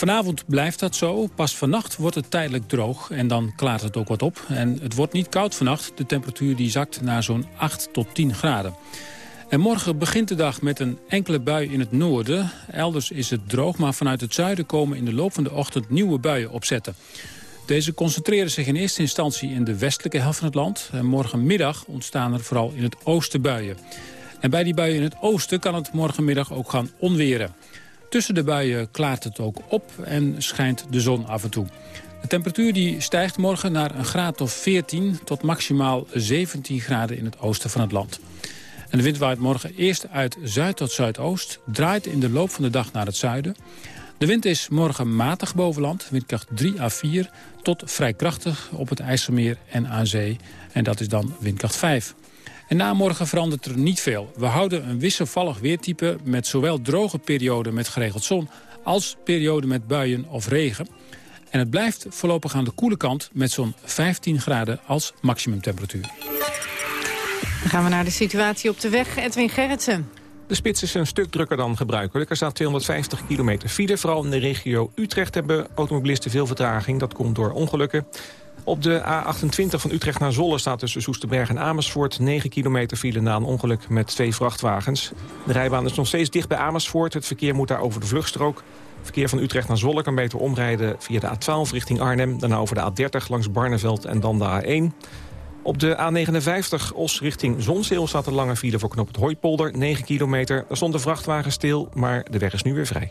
Vanavond blijft dat zo. Pas vannacht wordt het tijdelijk droog en dan klaart het ook wat op. En het wordt niet koud vannacht. De temperatuur die zakt naar zo'n 8 tot 10 graden. En morgen begint de dag met een enkele bui in het noorden. Elders is het droog, maar vanuit het zuiden komen in de loop van de ochtend nieuwe buien opzetten. Deze concentreren zich in eerste instantie in de westelijke helft van het land. En morgenmiddag ontstaan er vooral in het oosten buien. En bij die buien in het oosten kan het morgenmiddag ook gaan onweren. Tussen de buien klaart het ook op en schijnt de zon af en toe. De temperatuur die stijgt morgen naar een graad of 14 tot maximaal 17 graden in het oosten van het land. En de wind waait morgen eerst uit zuid tot zuidoost, draait in de loop van de dag naar het zuiden. De wind is morgen matig boven land, windkracht 3 à 4, tot vrij krachtig op het IJsselmeer en aan zee. En dat is dan windkracht 5. En na morgen verandert er niet veel. We houden een wisselvallig weertype met zowel droge perioden met geregeld zon... als perioden met buien of regen. En het blijft voorlopig aan de koele kant met zo'n 15 graden als maximumtemperatuur. Dan gaan we naar de situatie op de weg. Edwin Gerritsen. De spits is een stuk drukker dan gebruikelijk. Er staat 250 kilometer file. Vooral in de regio Utrecht hebben automobilisten veel vertraging. Dat komt door ongelukken. Op de A28 van Utrecht naar Zolle staat tussen Soesterberg en Amersfoort... 9 kilometer file na een ongeluk met twee vrachtwagens. De rijbaan is nog steeds dicht bij Amersfoort. Het verkeer moet daar over de vluchtstrook. Verkeer van Utrecht naar Zolle kan beter omrijden via de A12 richting Arnhem... daarna over de A30 langs Barneveld en dan de A1. Op de A59 Os richting Zonzeel staat een lange file voor knop het Hooipolder, 9 kilometer. Er stond de vrachtwagen stil, maar de weg is nu weer vrij.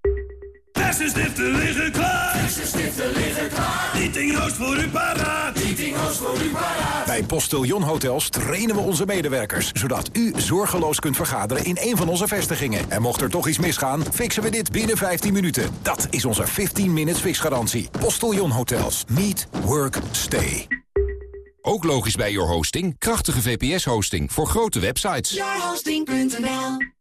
Versenstiften liggen klaar. Versenstiften liggen klaar. Meetingroost voor u paraat. Meetingroost voor u paraat. Bij Postillon Hotels trainen we onze medewerkers... zodat u zorgeloos kunt vergaderen in een van onze vestigingen. En mocht er toch iets misgaan, fixen we dit binnen 15 minuten. Dat is onze 15 minutes fixgarantie. Postillon Hotels. Meet. Work. Stay. Ook logisch bij Your Hosting. Krachtige VPS-hosting voor grote websites. Yourhosting.nl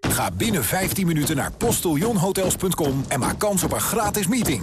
Ga binnen 15 minuten naar postillonhotels.com en maak kans op een gratis meeting.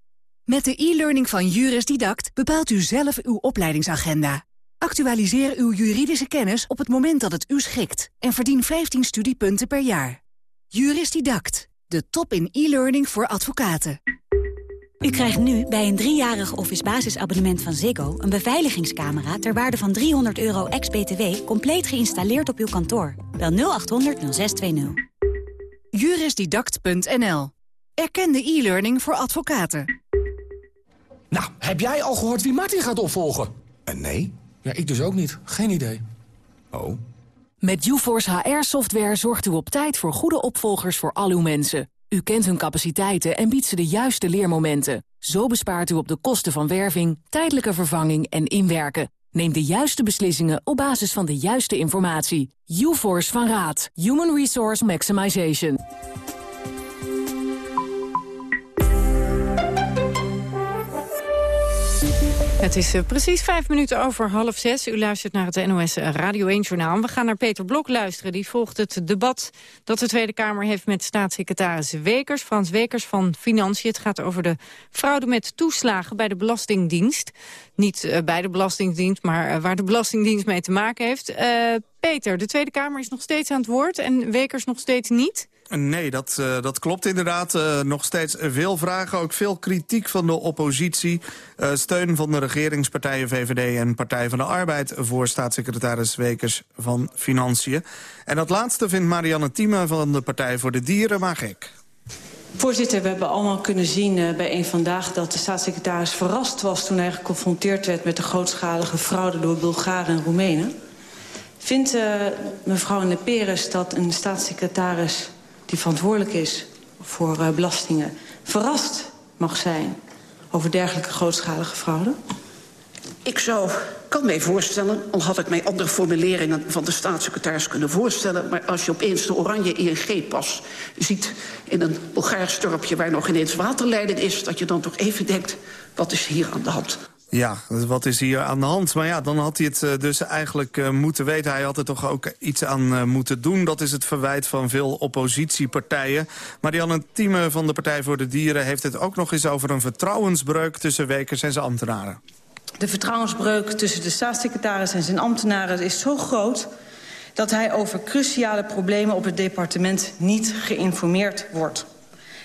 Met de e-learning van Juris Didact bepaalt u zelf uw opleidingsagenda. Actualiseer uw juridische kennis op het moment dat het u schikt en verdien 15 studiepunten per jaar. Juris Didact, de top in e-learning voor advocaten. U krijgt nu bij een driejarig office basisabonnement van Ziggo... een beveiligingscamera ter waarde van 300 euro ex-BTW... compleet geïnstalleerd op uw kantoor. Bel 0800 0620. Jurisdidact.nl. Erkende e-learning voor advocaten. Nou, heb jij al gehoord wie Martin gaat opvolgen? Uh, nee. Ja, ik dus ook niet. Geen idee. Oh. Met UForce HR-software zorgt u op tijd voor goede opvolgers voor al uw mensen. U kent hun capaciteiten en biedt ze de juiste leermomenten. Zo bespaart u op de kosten van werving, tijdelijke vervanging en inwerken. Neem de juiste beslissingen op basis van de juiste informatie. UForce van Raad. Human Resource Maximization. Het is uh, precies vijf minuten over half zes. U luistert naar het NOS Radio 1-journaal. We gaan naar Peter Blok luisteren. Die volgt het debat dat de Tweede Kamer heeft met staatssecretaris Wekers. Frans Wekers van Financiën. Het gaat over de fraude met toeslagen bij de Belastingdienst. Niet uh, bij de Belastingdienst, maar waar de Belastingdienst mee te maken heeft. Peter, de Tweede Kamer is nog steeds aan het woord en Wekers nog steeds niet. Nee, dat, uh, dat klopt inderdaad. Uh, nog steeds veel vragen, ook veel kritiek van de oppositie. Uh, steun van de regeringspartijen VVD en Partij van de Arbeid... voor staatssecretaris Wekers van Financiën. En dat laatste vindt Marianne Thieme van de Partij voor de Dieren maar gek. Voorzitter, we hebben allemaal kunnen zien bij een vandaag... dat de staatssecretaris verrast was toen hij geconfronteerd werd... met de grootschalige fraude door Bulgaren en Roemenen. Vindt mevrouw Neperes dat een staatssecretaris die verantwoordelijk is voor uh, belastingen... verrast mag zijn over dergelijke grootschalige fraude? Ik zou, kan mij voorstellen, al had ik mij andere formuleringen van de staatssecretaris kunnen voorstellen... maar als je opeens de oranje ING-pas ziet in een Bulgaars dorpje... waar nog ineens waterleiding is, dat je dan toch even denkt... wat is hier aan de hand? Ja, wat is hier aan de hand? Maar ja, dan had hij het uh, dus eigenlijk uh, moeten weten. Hij had er toch ook iets aan uh, moeten doen. Dat is het verwijt van veel oppositiepartijen. Marianne Thieme van de Partij voor de Dieren... heeft het ook nog eens over een vertrouwensbreuk tussen Wekers en zijn ambtenaren. De vertrouwensbreuk tussen de staatssecretaris en zijn ambtenaren is zo groot... dat hij over cruciale problemen op het departement niet geïnformeerd wordt.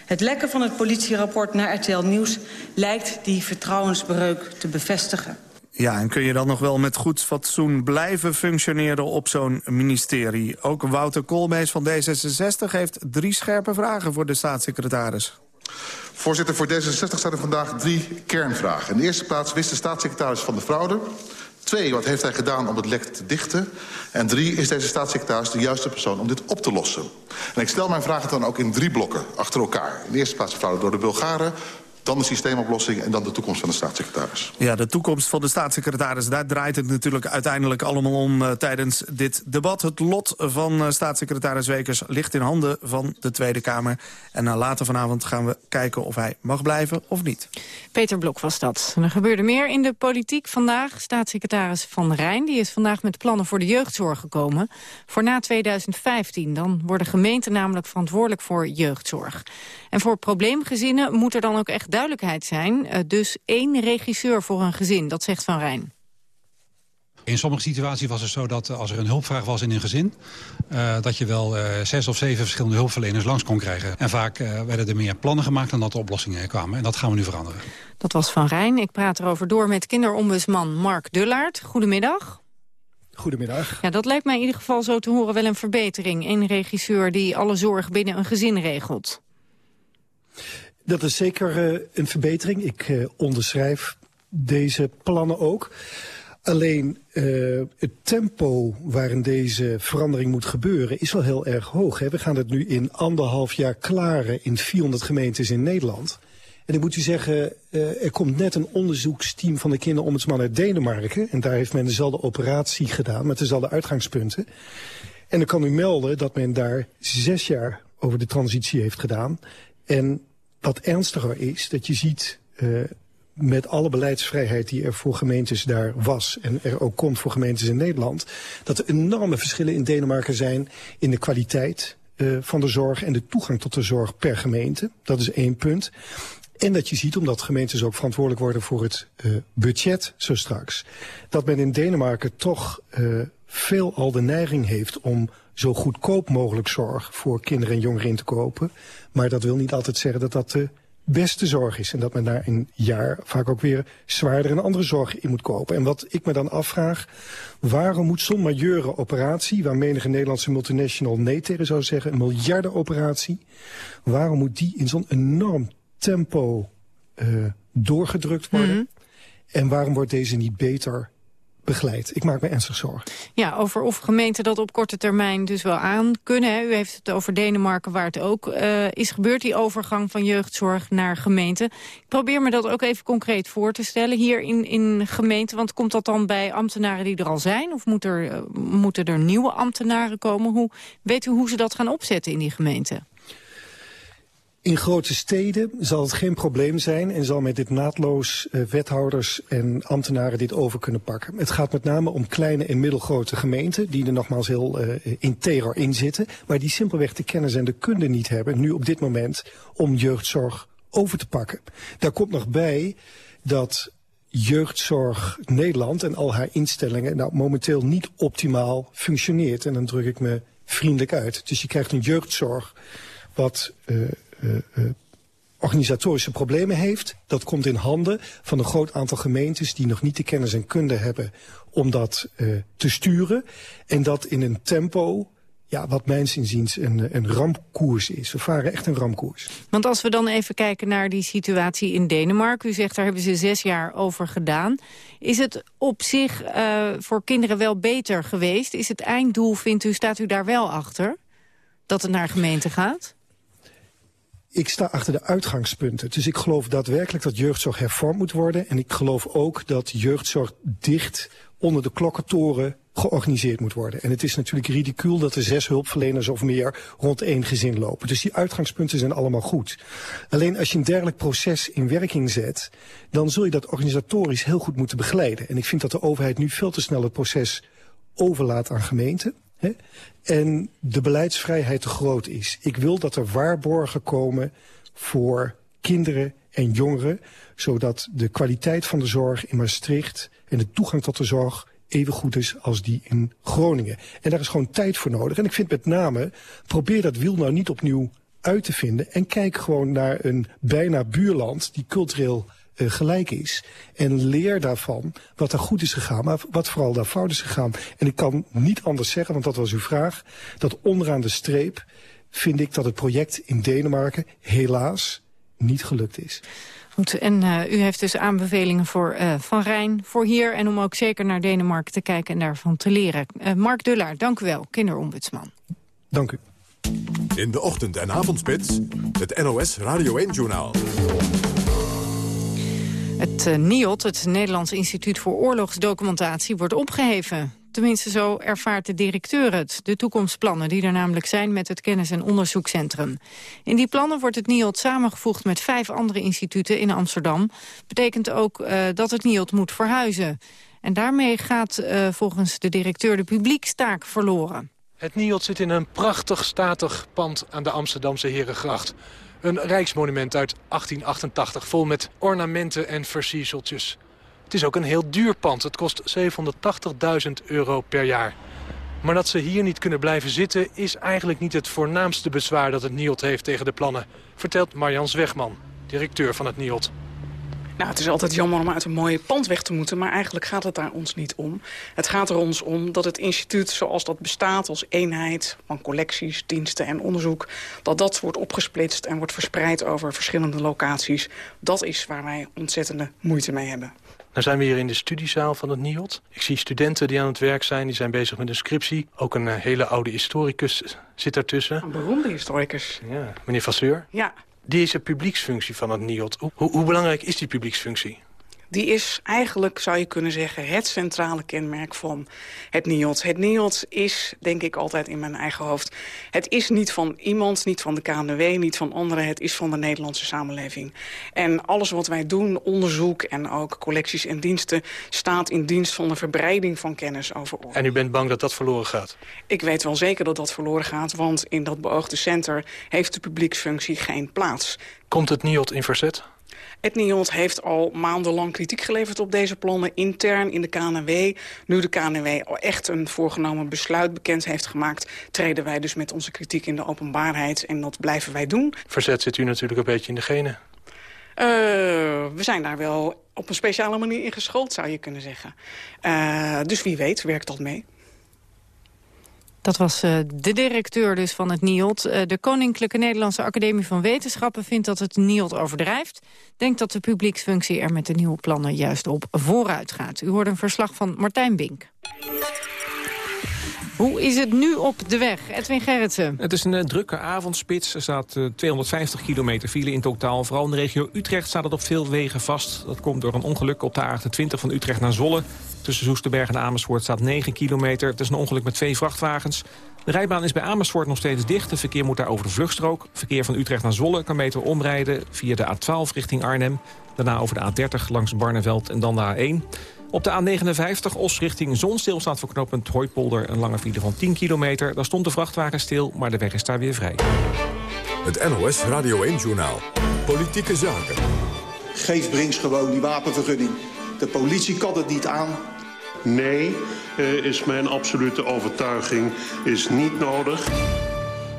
Het lekken van het politierapport naar RTL Nieuws lijkt die vertrouwensbreuk te bevestigen. Ja, en kun je dan nog wel met goed fatsoen blijven functioneren op zo'n ministerie? Ook Wouter Koolmees van D66 heeft drie scherpe vragen voor de staatssecretaris. Voorzitter, voor D66 staan er vandaag drie kernvragen. In de eerste plaats wist de staatssecretaris van de fraude. Twee, wat heeft hij gedaan om het lek te dichten? En drie, is deze staatssecretaris de juiste persoon om dit op te lossen? En ik stel mijn vragen dan ook in drie blokken, achter elkaar. In de eerste plaats de door de Bulgaren dan de systeemoplossing en dan de toekomst van de staatssecretaris. Ja, de toekomst van de staatssecretaris, daar draait het natuurlijk uiteindelijk allemaal om uh, tijdens dit debat. Het lot van uh, staatssecretaris Wekers ligt in handen van de Tweede Kamer. En na later vanavond gaan we kijken of hij mag blijven of niet. Peter Blok was dat. En er gebeurde meer in de politiek vandaag. Staatssecretaris Van Rijn die is vandaag met plannen voor de jeugdzorg gekomen. Voor na 2015. Dan worden gemeenten namelijk verantwoordelijk voor jeugdzorg. En voor probleemgezinnen moet er dan ook echt duidelijkheid zijn. Uh, dus één regisseur voor een gezin, dat zegt Van Rijn. In sommige situaties was het zo dat als er een hulpvraag was in een gezin... Uh, dat je wel uh, zes of zeven verschillende hulpverleners langs kon krijgen. En vaak uh, werden er meer plannen gemaakt dan dat er oplossingen kwamen. En dat gaan we nu veranderen. Dat was Van Rijn. Ik praat erover door met kinderombudsman Mark Dullaert. Goedemiddag. Goedemiddag. Ja, dat lijkt mij in ieder geval zo te horen wel een verbetering. Een regisseur die alle zorg binnen een gezin regelt. Dat is zeker uh, een verbetering. Ik uh, onderschrijf deze plannen ook. Alleen uh, het tempo waarin deze verandering moet gebeuren is wel heel erg hoog. Hè? We gaan het nu in anderhalf jaar klaren in 400 gemeentes in Nederland. En ik moet u zeggen, er komt net een onderzoeksteam van de kinderombudsman uit Denemarken. En daar heeft men dezelfde operatie gedaan met dezelfde uitgangspunten. En ik kan u melden dat men daar zes jaar over de transitie heeft gedaan. En wat ernstiger is, dat je ziet uh, met alle beleidsvrijheid die er voor gemeentes daar was... en er ook komt voor gemeentes in Nederland... dat er enorme verschillen in Denemarken zijn in de kwaliteit uh, van de zorg... en de toegang tot de zorg per gemeente. Dat is één punt. En dat je ziet, omdat gemeentes ook verantwoordelijk worden voor het uh, budget zo straks... dat men in Denemarken toch veel al de neiging heeft om zo goedkoop mogelijk zorg voor kinderen en jongeren in te kopen. Maar dat wil niet altijd zeggen dat dat de beste zorg is. En dat men daar een jaar vaak ook weer zwaarder een andere zorg in moet kopen. En wat ik me dan afvraag, waarom moet zo'n majeure operatie... waar menige Nederlandse multinational nee tegen zou zeggen... een miljardenoperatie, waarom moet die in zo'n enorm tempo uh, doorgedrukt worden? Mm -hmm. En waarom wordt deze niet beter begeleid. Ik maak me ernstig zorgen. Ja, over of gemeenten dat op korte termijn dus wel aan kunnen. Hè. U heeft het over Denemarken, waar het ook uh, is gebeurd... die overgang van jeugdzorg naar gemeente. Ik probeer me dat ook even concreet voor te stellen hier in, in gemeenten. Want komt dat dan bij ambtenaren die er al zijn? Of moet er, uh, moeten er nieuwe ambtenaren komen? Hoe, weet u hoe ze dat gaan opzetten in die gemeenten? In grote steden zal het geen probleem zijn en zal met dit naadloos uh, wethouders en ambtenaren dit over kunnen pakken. Het gaat met name om kleine en middelgrote gemeenten die er nogmaals heel uh, integer in zitten, maar die simpelweg de kennis en de kunde niet hebben nu op dit moment om jeugdzorg over te pakken. Daar komt nog bij dat jeugdzorg Nederland en al haar instellingen nou momenteel niet optimaal functioneert. En dan druk ik me vriendelijk uit. Dus je krijgt een jeugdzorg wat uh, organisatorische problemen heeft. Dat komt in handen van een groot aantal gemeentes die nog niet de kennis en kunde hebben om dat uh, te sturen. En dat in een tempo ja, wat mijns inziens een, een rampkoers is. We varen echt een rampkoers. Want als we dan even kijken naar die situatie in Denemarken... u zegt, daar hebben ze zes jaar over gedaan. Is het op zich voor kinderen wel beter geweest? Is het einddoel, vindt u, staat u daar wel achter? Dat het naar gemeente gaat? Ik sta achter de uitgangspunten. Dus ik geloof daadwerkelijk dat jeugdzorg hervormd moet worden. En ik geloof ook dat jeugdzorg dicht onder de klokkentoren georganiseerd moet worden. En het is natuurlijk ridicuul dat er zes hulpverleners of meer rond één gezin lopen. Dus die uitgangspunten zijn allemaal goed. Alleen als je een dergelijk proces in werking zet, dan zul je dat organisatorisch heel goed moeten begeleiden. En ik vind dat de overheid nu veel te snel het proces overlaat aan gemeenten. En de beleidsvrijheid te groot is. Ik wil dat er waarborgen komen voor kinderen en jongeren, zodat de kwaliteit van de zorg in Maastricht en de toegang tot de zorg even goed is als die in Groningen. En daar is gewoon tijd voor nodig. En ik vind met name, probeer dat wiel nou niet opnieuw uit te vinden... en kijk gewoon naar een bijna buurland die cultureel uh, gelijk is. En leer daarvan wat er goed is gegaan, maar wat vooral daar fout is gegaan. En ik kan niet anders zeggen, want dat was uw vraag... dat onderaan de streep vind ik dat het project in Denemarken helaas niet gelukt is. Goed, en uh, u heeft dus aanbevelingen voor uh, Van Rijn, voor hier... en om ook zeker naar Denemarken te kijken en daarvan te leren. Uh, Mark Dullaar, dank u wel, kinderombudsman. Dank u. In de ochtend- en avondspits, het NOS Radio 1-journaal. Het uh, NIOT, het Nederlands Instituut voor Oorlogsdocumentatie, wordt opgeheven. Tenminste, zo ervaart de directeur het. De toekomstplannen die er namelijk zijn met het Kennis- en Onderzoekscentrum. In die plannen wordt het NIOT samengevoegd met vijf andere instituten in Amsterdam. Betekent ook uh, dat het NIOT moet verhuizen. En daarmee gaat uh, volgens de directeur de publiekstaak verloren. Het NIOT zit in een prachtig statig pand aan de Amsterdamse Herengracht. Een rijksmonument uit 1888, vol met ornamenten en versierseltjes. Het is ook een heel duur pand. Het kost 780.000 euro per jaar. Maar dat ze hier niet kunnen blijven zitten... is eigenlijk niet het voornaamste bezwaar dat het NIOT heeft tegen de plannen. Vertelt Marjan Zwegman, directeur van het NIOT. Nou, het is altijd jammer om uit een mooie pand weg te moeten... maar eigenlijk gaat het daar ons niet om. Het gaat er ons om dat het instituut zoals dat bestaat... als eenheid van collecties, diensten en onderzoek... dat dat wordt opgesplitst en wordt verspreid over verschillende locaties. Dat is waar wij ontzettende moeite mee hebben. Nou zijn we hier in de studiezaal van het NIOT. Ik zie studenten die aan het werk zijn, die zijn bezig met een scriptie. Ook een uh, hele oude historicus zit daartussen. Een beroemde historicus. Ja, meneer Vasseur. Ja. Deze publieksfunctie van het NIOT, hoe, hoe belangrijk is die publieksfunctie? Die is eigenlijk, zou je kunnen zeggen, het centrale kenmerk van het NIOT. Het NIOT is, denk ik altijd in mijn eigen hoofd... het is niet van iemand, niet van de KNW, niet van anderen... het is van de Nederlandse samenleving. En alles wat wij doen, onderzoek en ook collecties en diensten... staat in dienst van de verbreiding van kennis over oorlog. En u bent bang dat dat verloren gaat? Ik weet wel zeker dat dat verloren gaat... want in dat beoogde center heeft de publieksfunctie geen plaats. Komt het NIOT in verzet? Het NIOD heeft al maandenlang kritiek geleverd op deze plannen intern in de KNW. Nu de KNW al echt een voorgenomen besluit bekend heeft gemaakt... treden wij dus met onze kritiek in de openbaarheid en dat blijven wij doen. Verzet zit u natuurlijk een beetje in de genen. we zijn daar wel op een speciale manier in geschoold, zou je kunnen zeggen. dus wie weet werkt dat mee. Dat was uh, de directeur dus van het NIOD. Uh, de Koninklijke Nederlandse Academie van Wetenschappen vindt dat het NIOD overdrijft. Denkt dat de publieksfunctie er met de nieuwe plannen juist op vooruit gaat. U hoort een verslag van Martijn Bink. Hoe is het nu op de weg? Edwin Gerritsen. Het is een uh, drukke avondspits. Er staat uh, 250 kilometer file in totaal. Vooral in de regio Utrecht staat het op veel wegen vast. Dat komt door een ongeluk op de A28 van Utrecht naar Zolle. Tussen Zoesterberg en Amersfoort staat 9 kilometer. Het is een ongeluk met twee vrachtwagens. De rijbaan is bij Amersfoort nog steeds dicht. Het verkeer moet daar over de vluchtstrook. Verkeer van Utrecht naar Zolle kan beter omrijden via de A12 richting Arnhem. Daarna over de A30 langs Barneveld en dan de A1. Op de A59 Os richting Zonsteel staat voor knooppunt Hooipolder... een lange file van 10 kilometer. Daar stond de vrachtwagen stil, maar de weg is daar weer vrij. Het NOS Radio 1-journaal. Politieke zaken. Geef Brinks gewoon die wapenvergunning. De politie kan het niet aan. Nee, is mijn absolute overtuiging, is niet nodig.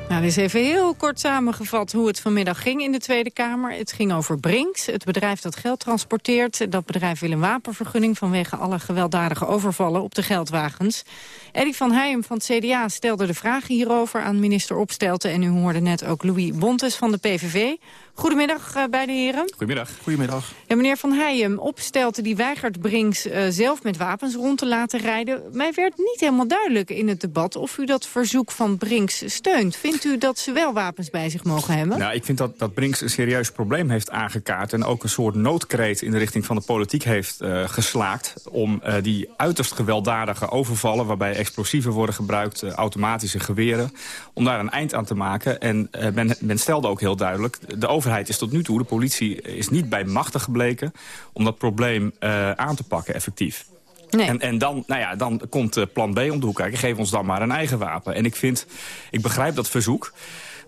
Nou, is even heel kort samengevat hoe het vanmiddag ging in de Tweede Kamer. Het ging over Brinks, het bedrijf dat geld transporteert. Dat bedrijf wil een wapenvergunning vanwege alle gewelddadige overvallen op de geldwagens. Eddie van Heijem van het CDA stelde de vragen hierover aan minister Opstelten. En u hoorde net ook Louis Bontes van de PVV. Goedemiddag uh, beide heren. Goedemiddag. Goedemiddag. Ja, meneer Van Heijem, Opstelten die weigert Brinks uh, zelf met wapens rond te laten rijden. Mij werd niet helemaal duidelijk in het debat of u dat verzoek van Brinks steunt. Vindt u dat ze wel wapens bij zich mogen hebben? Nou, ik vind dat, dat Brinks een serieus probleem heeft aangekaart... en ook een soort noodkreet in de richting van de politiek heeft uh, geslaakt... om die uiterst gewelddadige overvallen... waarbij explosieven worden gebruikt, automatische geweren... om daar een eind aan te maken. En men, men stelde ook heel duidelijk... de overheid overheid is tot nu toe, de politie, is niet bij machtig gebleken... om dat probleem uh, aan te pakken, effectief. Nee. En, en dan, nou ja, dan komt uh, plan B om de hoek kijken. Geef ons dan maar een eigen wapen. En ik vind, ik begrijp dat verzoek.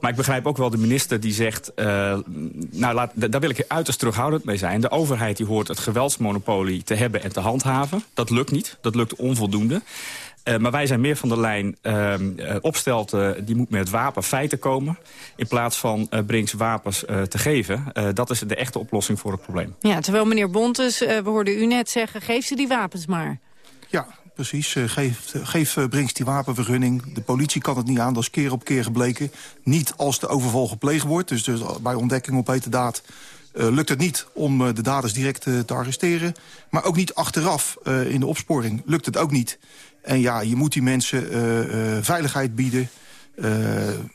Maar ik begrijp ook wel de minister die zegt... Uh, nou, laat, daar wil ik uiterst terughoudend mee zijn. De overheid die hoort het geweldsmonopolie te hebben en te handhaven. Dat lukt niet. Dat lukt onvoldoende. Uh, maar wij zijn meer van de lijn uh, opstelten, die moet met wapen feiten komen... in plaats van uh, Brinks wapens te geven. dat is de echte oplossing voor het probleem. Ja, terwijl meneer Bontes, we hoorden u net zeggen... geef ze die wapens maar. Ja, precies. geef geef Brinks die wapenvergunning. De politie kan het niet aan, dat is keer op keer gebleken. Niet als de overval gepleegd wordt. Dus, dus bij ontdekking op hete daad uh, lukt het niet om de daders direct te arresteren. Maar ook niet achteraf in de opsporing lukt het ook niet. En ja, je moet die mensen veiligheid bieden.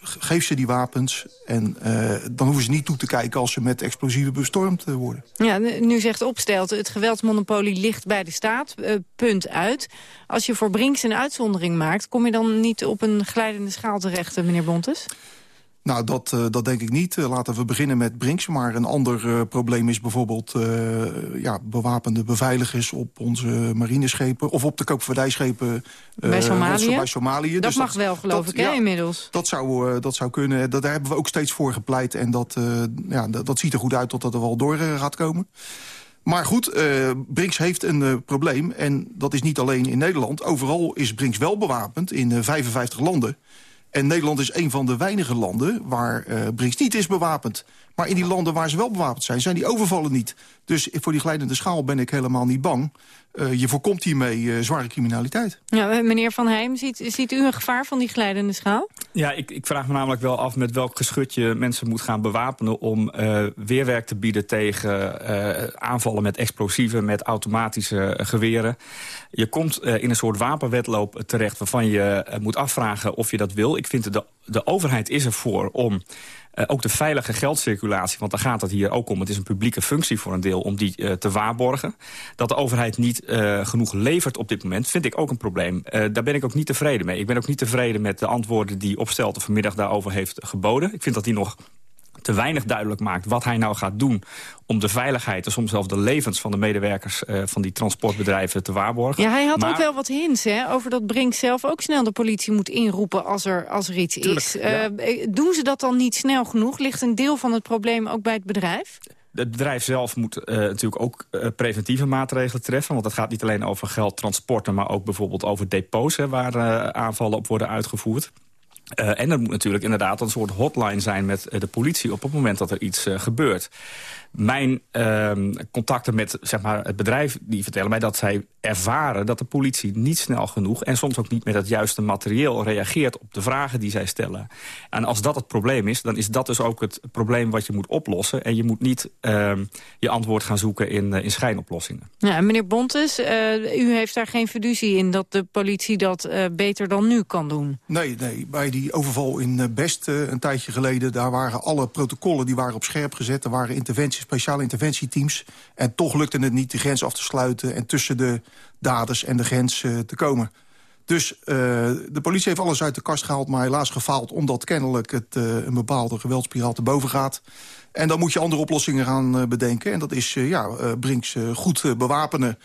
Geef ze die wapens. En dan hoeven ze niet toe te kijken als ze met explosieven bestormd worden. Ja, nu zegt Opstelten, het geweldsmonopolie ligt bij de staat. punt uit. Als je voor Brinks een uitzondering maakt... kom je dan niet op een glijdende schaal terecht, meneer Bontes? Nou, dat, uh, dat denk ik niet. Uh, laten we beginnen met Brinks. Maar een ander uh, probleem is bijvoorbeeld ja, bewapende beveiligers... op onze marineschepen of op de koopvaardijschepen bij Somalië. Bij Somalië. Dat dus mag dat, wel, geloof dat, ik, hè, ja, inmiddels. Dat zou, dat zou kunnen. Dat, daar hebben we ook steeds voor gepleit. En dat, ja, dat, dat ziet er goed uit tot dat er wel door gaat komen. Maar goed, uh, Brinks heeft een uh, probleem. En dat is niet alleen in Nederland. Overal is Brinks wel bewapend in uh, 55 landen. En Nederland is een van de weinige landen waar uh, Brinks niet is bewapend. Maar in die landen waar ze wel bewapend zijn, zijn die overvallen niet. Dus voor die glijdende schaal ben ik helemaal niet bang. Uh, je voorkomt hiermee uh, zware criminaliteit. Ja, meneer Van Heijm, ziet, ziet u een gevaar van die glijdende schaal? Ja, ik, ik vraag me namelijk wel af met welk geschut je mensen moet gaan bewapenen... om uh, weerwerk te bieden tegen aanvallen met explosieven, met automatische geweren. Je komt in een soort wapenwetloop terecht waarvan je moet afvragen of je dat wil. Ik vind de, de overheid is ervoor om... Uh, ook de veilige geldcirculatie, want daar gaat het hier ook om. Het is een publieke functie voor een deel om die uh, te waarborgen. Dat de overheid niet uh, genoeg levert op dit moment, vind ik ook een probleem. daar ben ik ook niet tevreden mee. Ik ben ook niet tevreden met de antwoorden die Opstelten vanmiddag daarover heeft geboden. Ik vind dat hij nog te weinig duidelijk maakt wat hij nou gaat doen... om de veiligheid en soms zelfs de levens van de medewerkers... Uh, van die transportbedrijven te waarborgen. Ja, hij had maar, ook wel wat hints hè, over dat Brink zelf ook snel de politie moet inroepen... als er, als er iets Tuurlijk, is. ja. Uh, doen ze dat dan niet snel genoeg? Ligt een deel van het probleem ook bij het bedrijf? Het bedrijf zelf moet uh, natuurlijk ook uh, preventieve maatregelen treffen. Want het gaat niet alleen over geldtransporten... maar ook bijvoorbeeld over depots hè, waar uh, aanvallen op worden uitgevoerd. Uh, en er moet natuurlijk inderdaad een soort hotline zijn met de politie... op het moment dat er iets uh, gebeurt. Mijn uh, contacten met zeg maar, het bedrijf die vertellen mij dat zij ervaren... dat de politie niet snel genoeg en soms ook niet met het juiste materieel... reageert op de vragen die zij stellen. En als dat het probleem is, dan is dat dus ook het probleem wat je moet oplossen. En je moet niet uh, je antwoord gaan zoeken in, uh, in schijnoplossingen. Ja, meneer Bontes, uh, u heeft daar geen fiducie in... dat de politie dat uh, beter dan nu kan doen? Nee, nee, bij die overval in Best een tijdje geleden... daar waren alle protocollen die waren op scherp gezet. Er waren interventies speciale interventieteams. En toch lukte het niet de grens af te sluiten... en tussen de daders en de grens uh, te komen. Dus de politie heeft alles uit de kast gehaald, maar helaas gefaald... omdat kennelijk het, een bepaalde geweldspiraal te boven gaat. En dan moet je andere oplossingen gaan uh, bedenken. En dat is ja, Brinks goed bewapenen.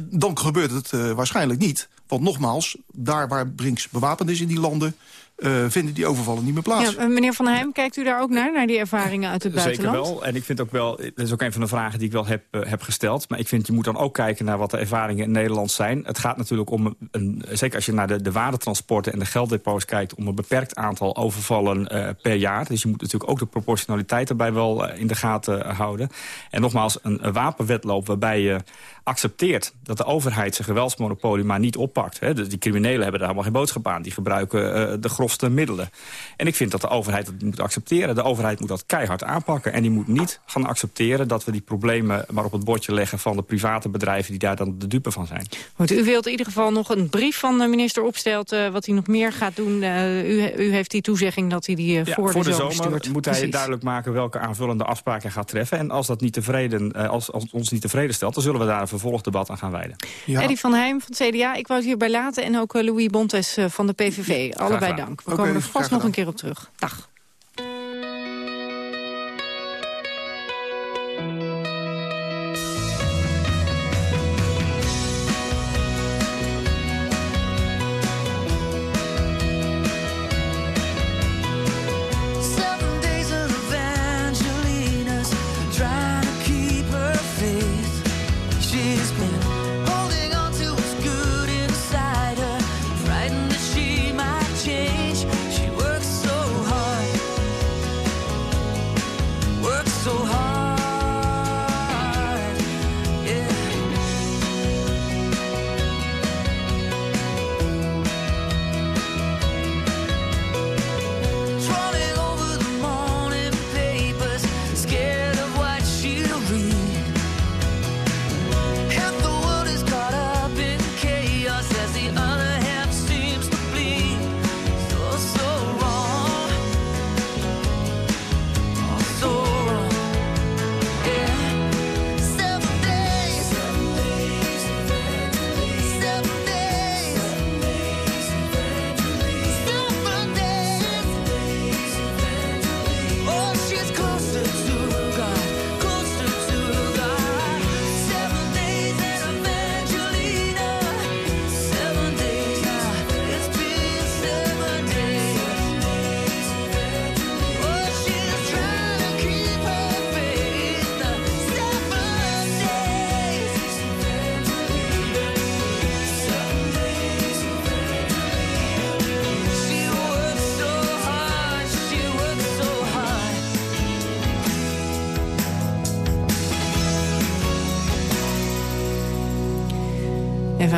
dan gebeurt het waarschijnlijk niet. Want nogmaals, daar waar Brinks bewapend is in die landen... Uh, vinden die overvallen niet meer plaats. Ja, meneer Van Heijm, kijkt u daar ook naar, naar die ervaringen uit het buitenland? Zeker wel. En ik vind ook wel, dat is ook een van de vragen die ik wel heb, uh, heb gesteld. Maar ik vind, je moet dan ook kijken naar wat de ervaringen in Nederland zijn. Het gaat natuurlijk om, een, zeker als je naar de, de waardetransporten en de gelddepots kijkt... om een beperkt aantal overvallen uh, per jaar. Dus je moet natuurlijk ook de proportionaliteit erbij wel in de gaten houden. En nogmaals, een, een wapenwetloop waarbij je accepteert dat de overheid zijn geweldsmonopolie maar niet oppakt. Hè. Die criminelen hebben daar allemaal geen boodschap aan. Die gebruiken de grofste middelen. En ik vind dat de overheid dat moet accepteren. De overheid moet dat keihard aanpakken. En die moet niet gaan accepteren dat we die problemen maar op het bordje leggen... van de private bedrijven die daar dan de dupe van zijn. Goed, u wilt in ieder geval nog een brief van de minister opstelt... Uh, wat hij nog meer gaat doen. Uh, u, u, heeft die toezegging dat hij die uh, ja, voor, voor, de, de zomer, zomer moet hij duidelijk maken welke aanvullende afspraken hij gaat treffen. En als dat niet tevreden, als, als ons niet tevreden stelt... dan zullen we daar een vervolgdebat aan gaan wijden. Ja. Eddie van Heijm van het CDA, ik wou het hierbij laten. En ook Louis Bontes van de PVV. Allebei dank. We komen er vast nog een keer op terug. Dag.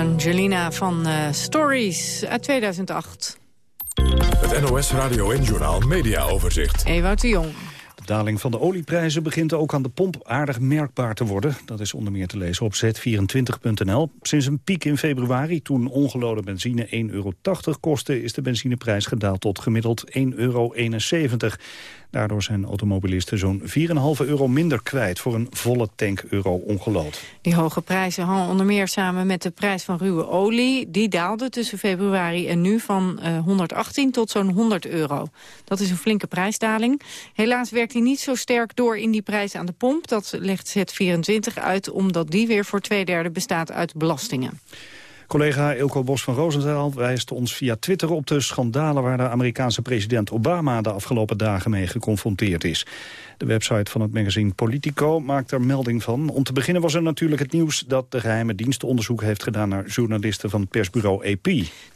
Evangelina van uh, Stories uit 2008. Het NOS Radio en Journaal Media Overzicht. Ewout de Jong. De daling van de olieprijzen begint ook aan de pomp aardig merkbaar te worden. Dat is onder meer te lezen op z24.nl. Sinds een piek in februari, toen ongeloden benzine 1,80 euro kostte... is de benzineprijs gedaald tot gemiddeld 1,71 euro. Daardoor zijn automobilisten zo'n 4,5 euro minder kwijt voor een volle tank euro ongelood. Die hoge prijzen hangen onder meer samen met de prijs van ruwe olie. Die daalde tussen februari en nu van uh, 118 tot zo'n 100 euro. Dat is een flinke prijsdaling. Helaas werkt die niet zo sterk door in die prijs aan de pomp. Dat legt Z24 uit omdat die weer voor twee derde bestaat uit belastingen. Collega Ilko Bos van Roosendaal wijst ons via Twitter op de schandalen waar de Amerikaanse president Obama de afgelopen dagen mee geconfronteerd is. De website van het magazine Politico maakt er melding van. Om te beginnen was er natuurlijk het nieuws dat de geheime dienst onderzoek heeft gedaan naar journalisten van persbureau AP.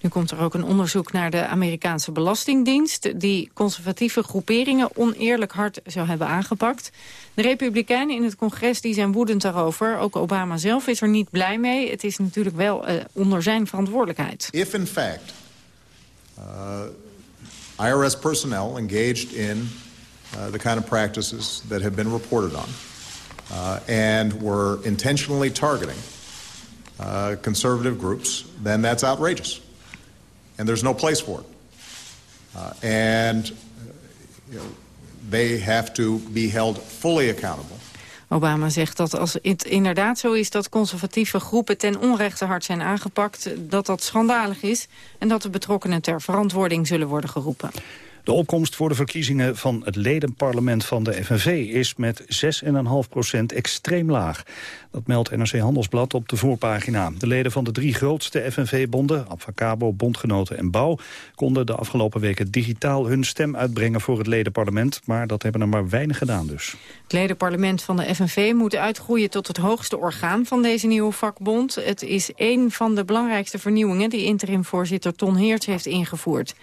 Nu komt er ook een onderzoek naar de Amerikaanse Belastingdienst... die conservatieve groeperingen oneerlijk hard zou hebben aangepakt. De Republikeinen in het congres die zijn woedend daarover. Ook Obama zelf is er niet blij mee. Het is natuurlijk wel uh, onder zijn verantwoordelijkheid. If in fact uh, IRS personnel engaged in the kind of practices that have been reported on uh, and were intentionally targeting uh, conservative groups, then that's outrageous. And there's no place for it. Uh, and you know, they have to be held fully accountable. Obama zegt dat als het inderdaad zo is dat conservatieve groepen ten onrechte hard zijn aangepakt, dat dat schandalig is en dat de betrokkenen ter verantwoording zullen worden geroepen. De opkomst voor de verkiezingen van het ledenparlement van de FNV is met 6,5 procent extreem laag. Dat meldt NRC Handelsblad op de voorpagina. De leden van de drie grootste FNV-bonden, Abfacabo, Bondgenoten en Bouw, konden de afgelopen weken digitaal hun stem uitbrengen voor het ledenparlement, maar dat hebben er maar weinig gedaan dus. Het ledenparlement van de FNV moet uitgroeien tot het hoogste orgaan van deze nieuwe vakbond. Het is een van de belangrijkste vernieuwingen die interimvoorzitter Ton Heerts heeft ingevoerd.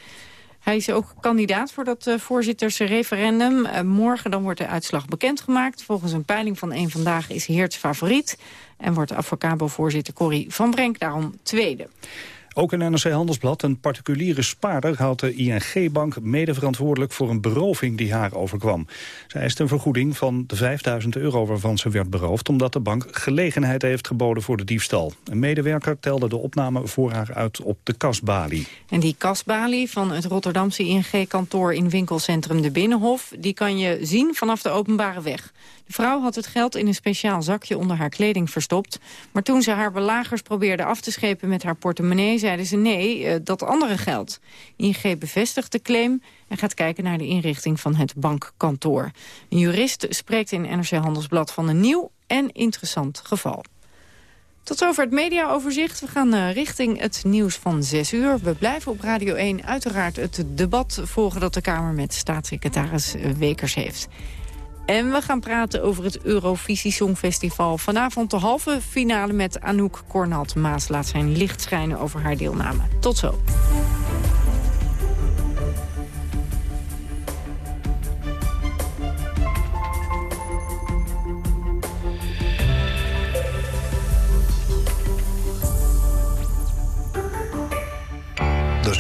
Hij is ook kandidaat voor dat uh, voorzittersreferendum. Uh, morgen dan wordt de uitslag bekendgemaakt. Volgens een peiling van één Vandaag is Heerts favoriet. En wordt Avocabo-voorzitter Corrie van Brenk daarom tweede. Ook in NRC Handelsblad, een particuliere spaarder houdt de ING-bank mede verantwoordelijk voor een beroving die haar overkwam. Zij eist een vergoeding van de 5000 euro waarvan ze werd beroofd, omdat de bank gelegenheid heeft geboden voor de diefstal. Een medewerker telde de opname voor haar uit op de kasbalie. En die kasbalie van het Rotterdamse ING-kantoor in winkelcentrum De Binnenhof, die kan je zien vanaf de openbare weg. De vrouw had het geld in een speciaal zakje onder haar kleding verstopt. Maar toen ze haar belagers probeerde af te schepen met haar portemonnee... zeiden ze nee, uh, dat andere geld. ING bevestigt de claim en gaat kijken naar de inrichting van het bankkantoor. Een jurist spreekt in NRC Handelsblad van een nieuw en interessant geval. Tot zover het mediaoverzicht. We gaan uh, richting het nieuws van 6 uur. We blijven op Radio 1 uiteraard het debat volgen... dat de Kamer met staatssecretaris Wekers heeft. En we gaan praten over het Eurovisie Songfestival. Vanavond de halve finale met Anouk Cornat. Maas laat zijn licht schijnen over haar deelname. Tot zo.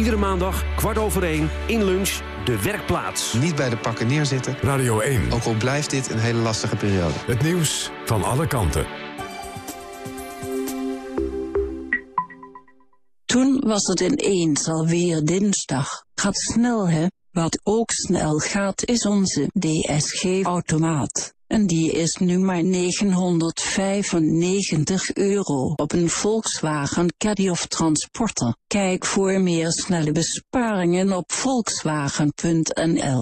Iedere maandag, kwart over één, in lunch, de werkplaats. Niet bij de pakken neerzitten. Radio 1. Ook al blijft dit een hele lastige periode. Het nieuws van alle kanten. Toen was het ineens alweer dinsdag. Gaat snel hè? Wat ook snel gaat is onze DSG-automaat. En die is nu maar 995 euro op een Volkswagen Caddy of Transporter. Kijk voor meer snelle besparingen op volkswagen.nl.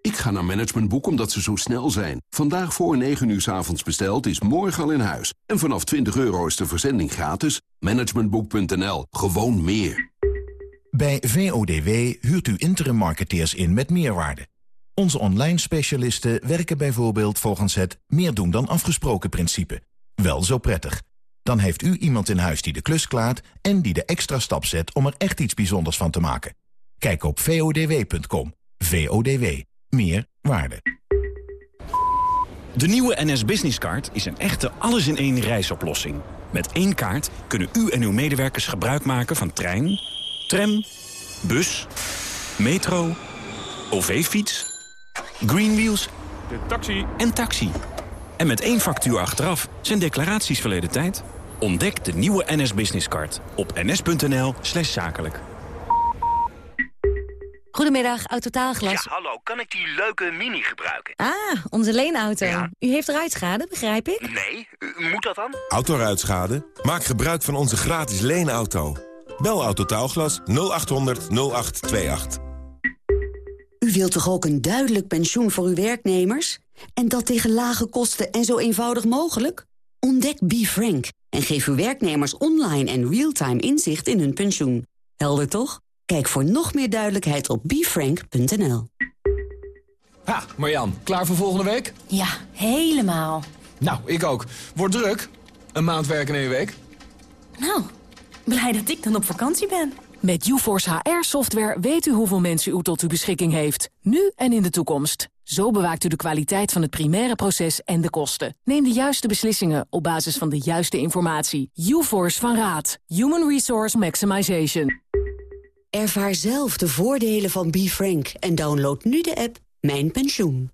Ik ga naar Managementboek omdat ze zo snel zijn. Vandaag voor 9 uur s avonds besteld is morgen al in huis. En vanaf 20 euro is de verzending gratis. Managementboek.nl. Gewoon meer. Bij VODW huurt u interim marketeers in met meerwaarde. Onze online specialisten werken bijvoorbeeld volgens het meer doen dan afgesproken principe. Wel zo prettig. Dan heeft u iemand in huis die de klus klaart en die de extra stap zet om er echt iets bijzonders van te maken. Kijk op vodw.com. VODW. Meer waarde. De nieuwe NS Business Card is een echte alles-in-één reisoplossing. Met één kaart kunnen u en uw medewerkers gebruik maken van trein, tram, bus, metro, OV-fiets, Greenwheels de taxi. en taxi. En met één factuur achteraf zijn declaraties verleden tijd. Ontdek de nieuwe NS Business Card op ns.nl slash zakelijk. Goedemiddag, Autotaalglas. Ja, hallo. Kan ik die leuke Mini gebruiken? Ah, onze leenauto. U heeft ruitschade, begrijp ik? Nee, u- moet dat dan? Autoruitschade? Maak gebruik van onze gratis leenauto. Bel Autotaalglas 0800 0828. U wilt toch ook een duidelijk pensioen voor uw werknemers? En dat tegen lage kosten en zo eenvoudig mogelijk? Ontdek BeFrank en geef uw werknemers online en real-time inzicht in hun pensioen. Helder toch? Kijk voor nog meer duidelijkheid op befrank.nl. Ha, Marjan, klaar voor volgende week? Ja, helemaal. Nou, ik ook. Wordt druk. Een maand werken in één week. Nou, blij dat ik dan op vakantie ben. Met UForce HR-software weet u hoeveel mensen u tot uw beschikking heeft. Nu en in de toekomst. Zo bewaakt u de kwaliteit van het primaire proces en de kosten. Neem de juiste beslissingen op basis van de juiste informatie. UForce van Raad. Human Resource Maximization. Ervaar zelf de voordelen van BeFrank en download nu de app Mijn Pensioen.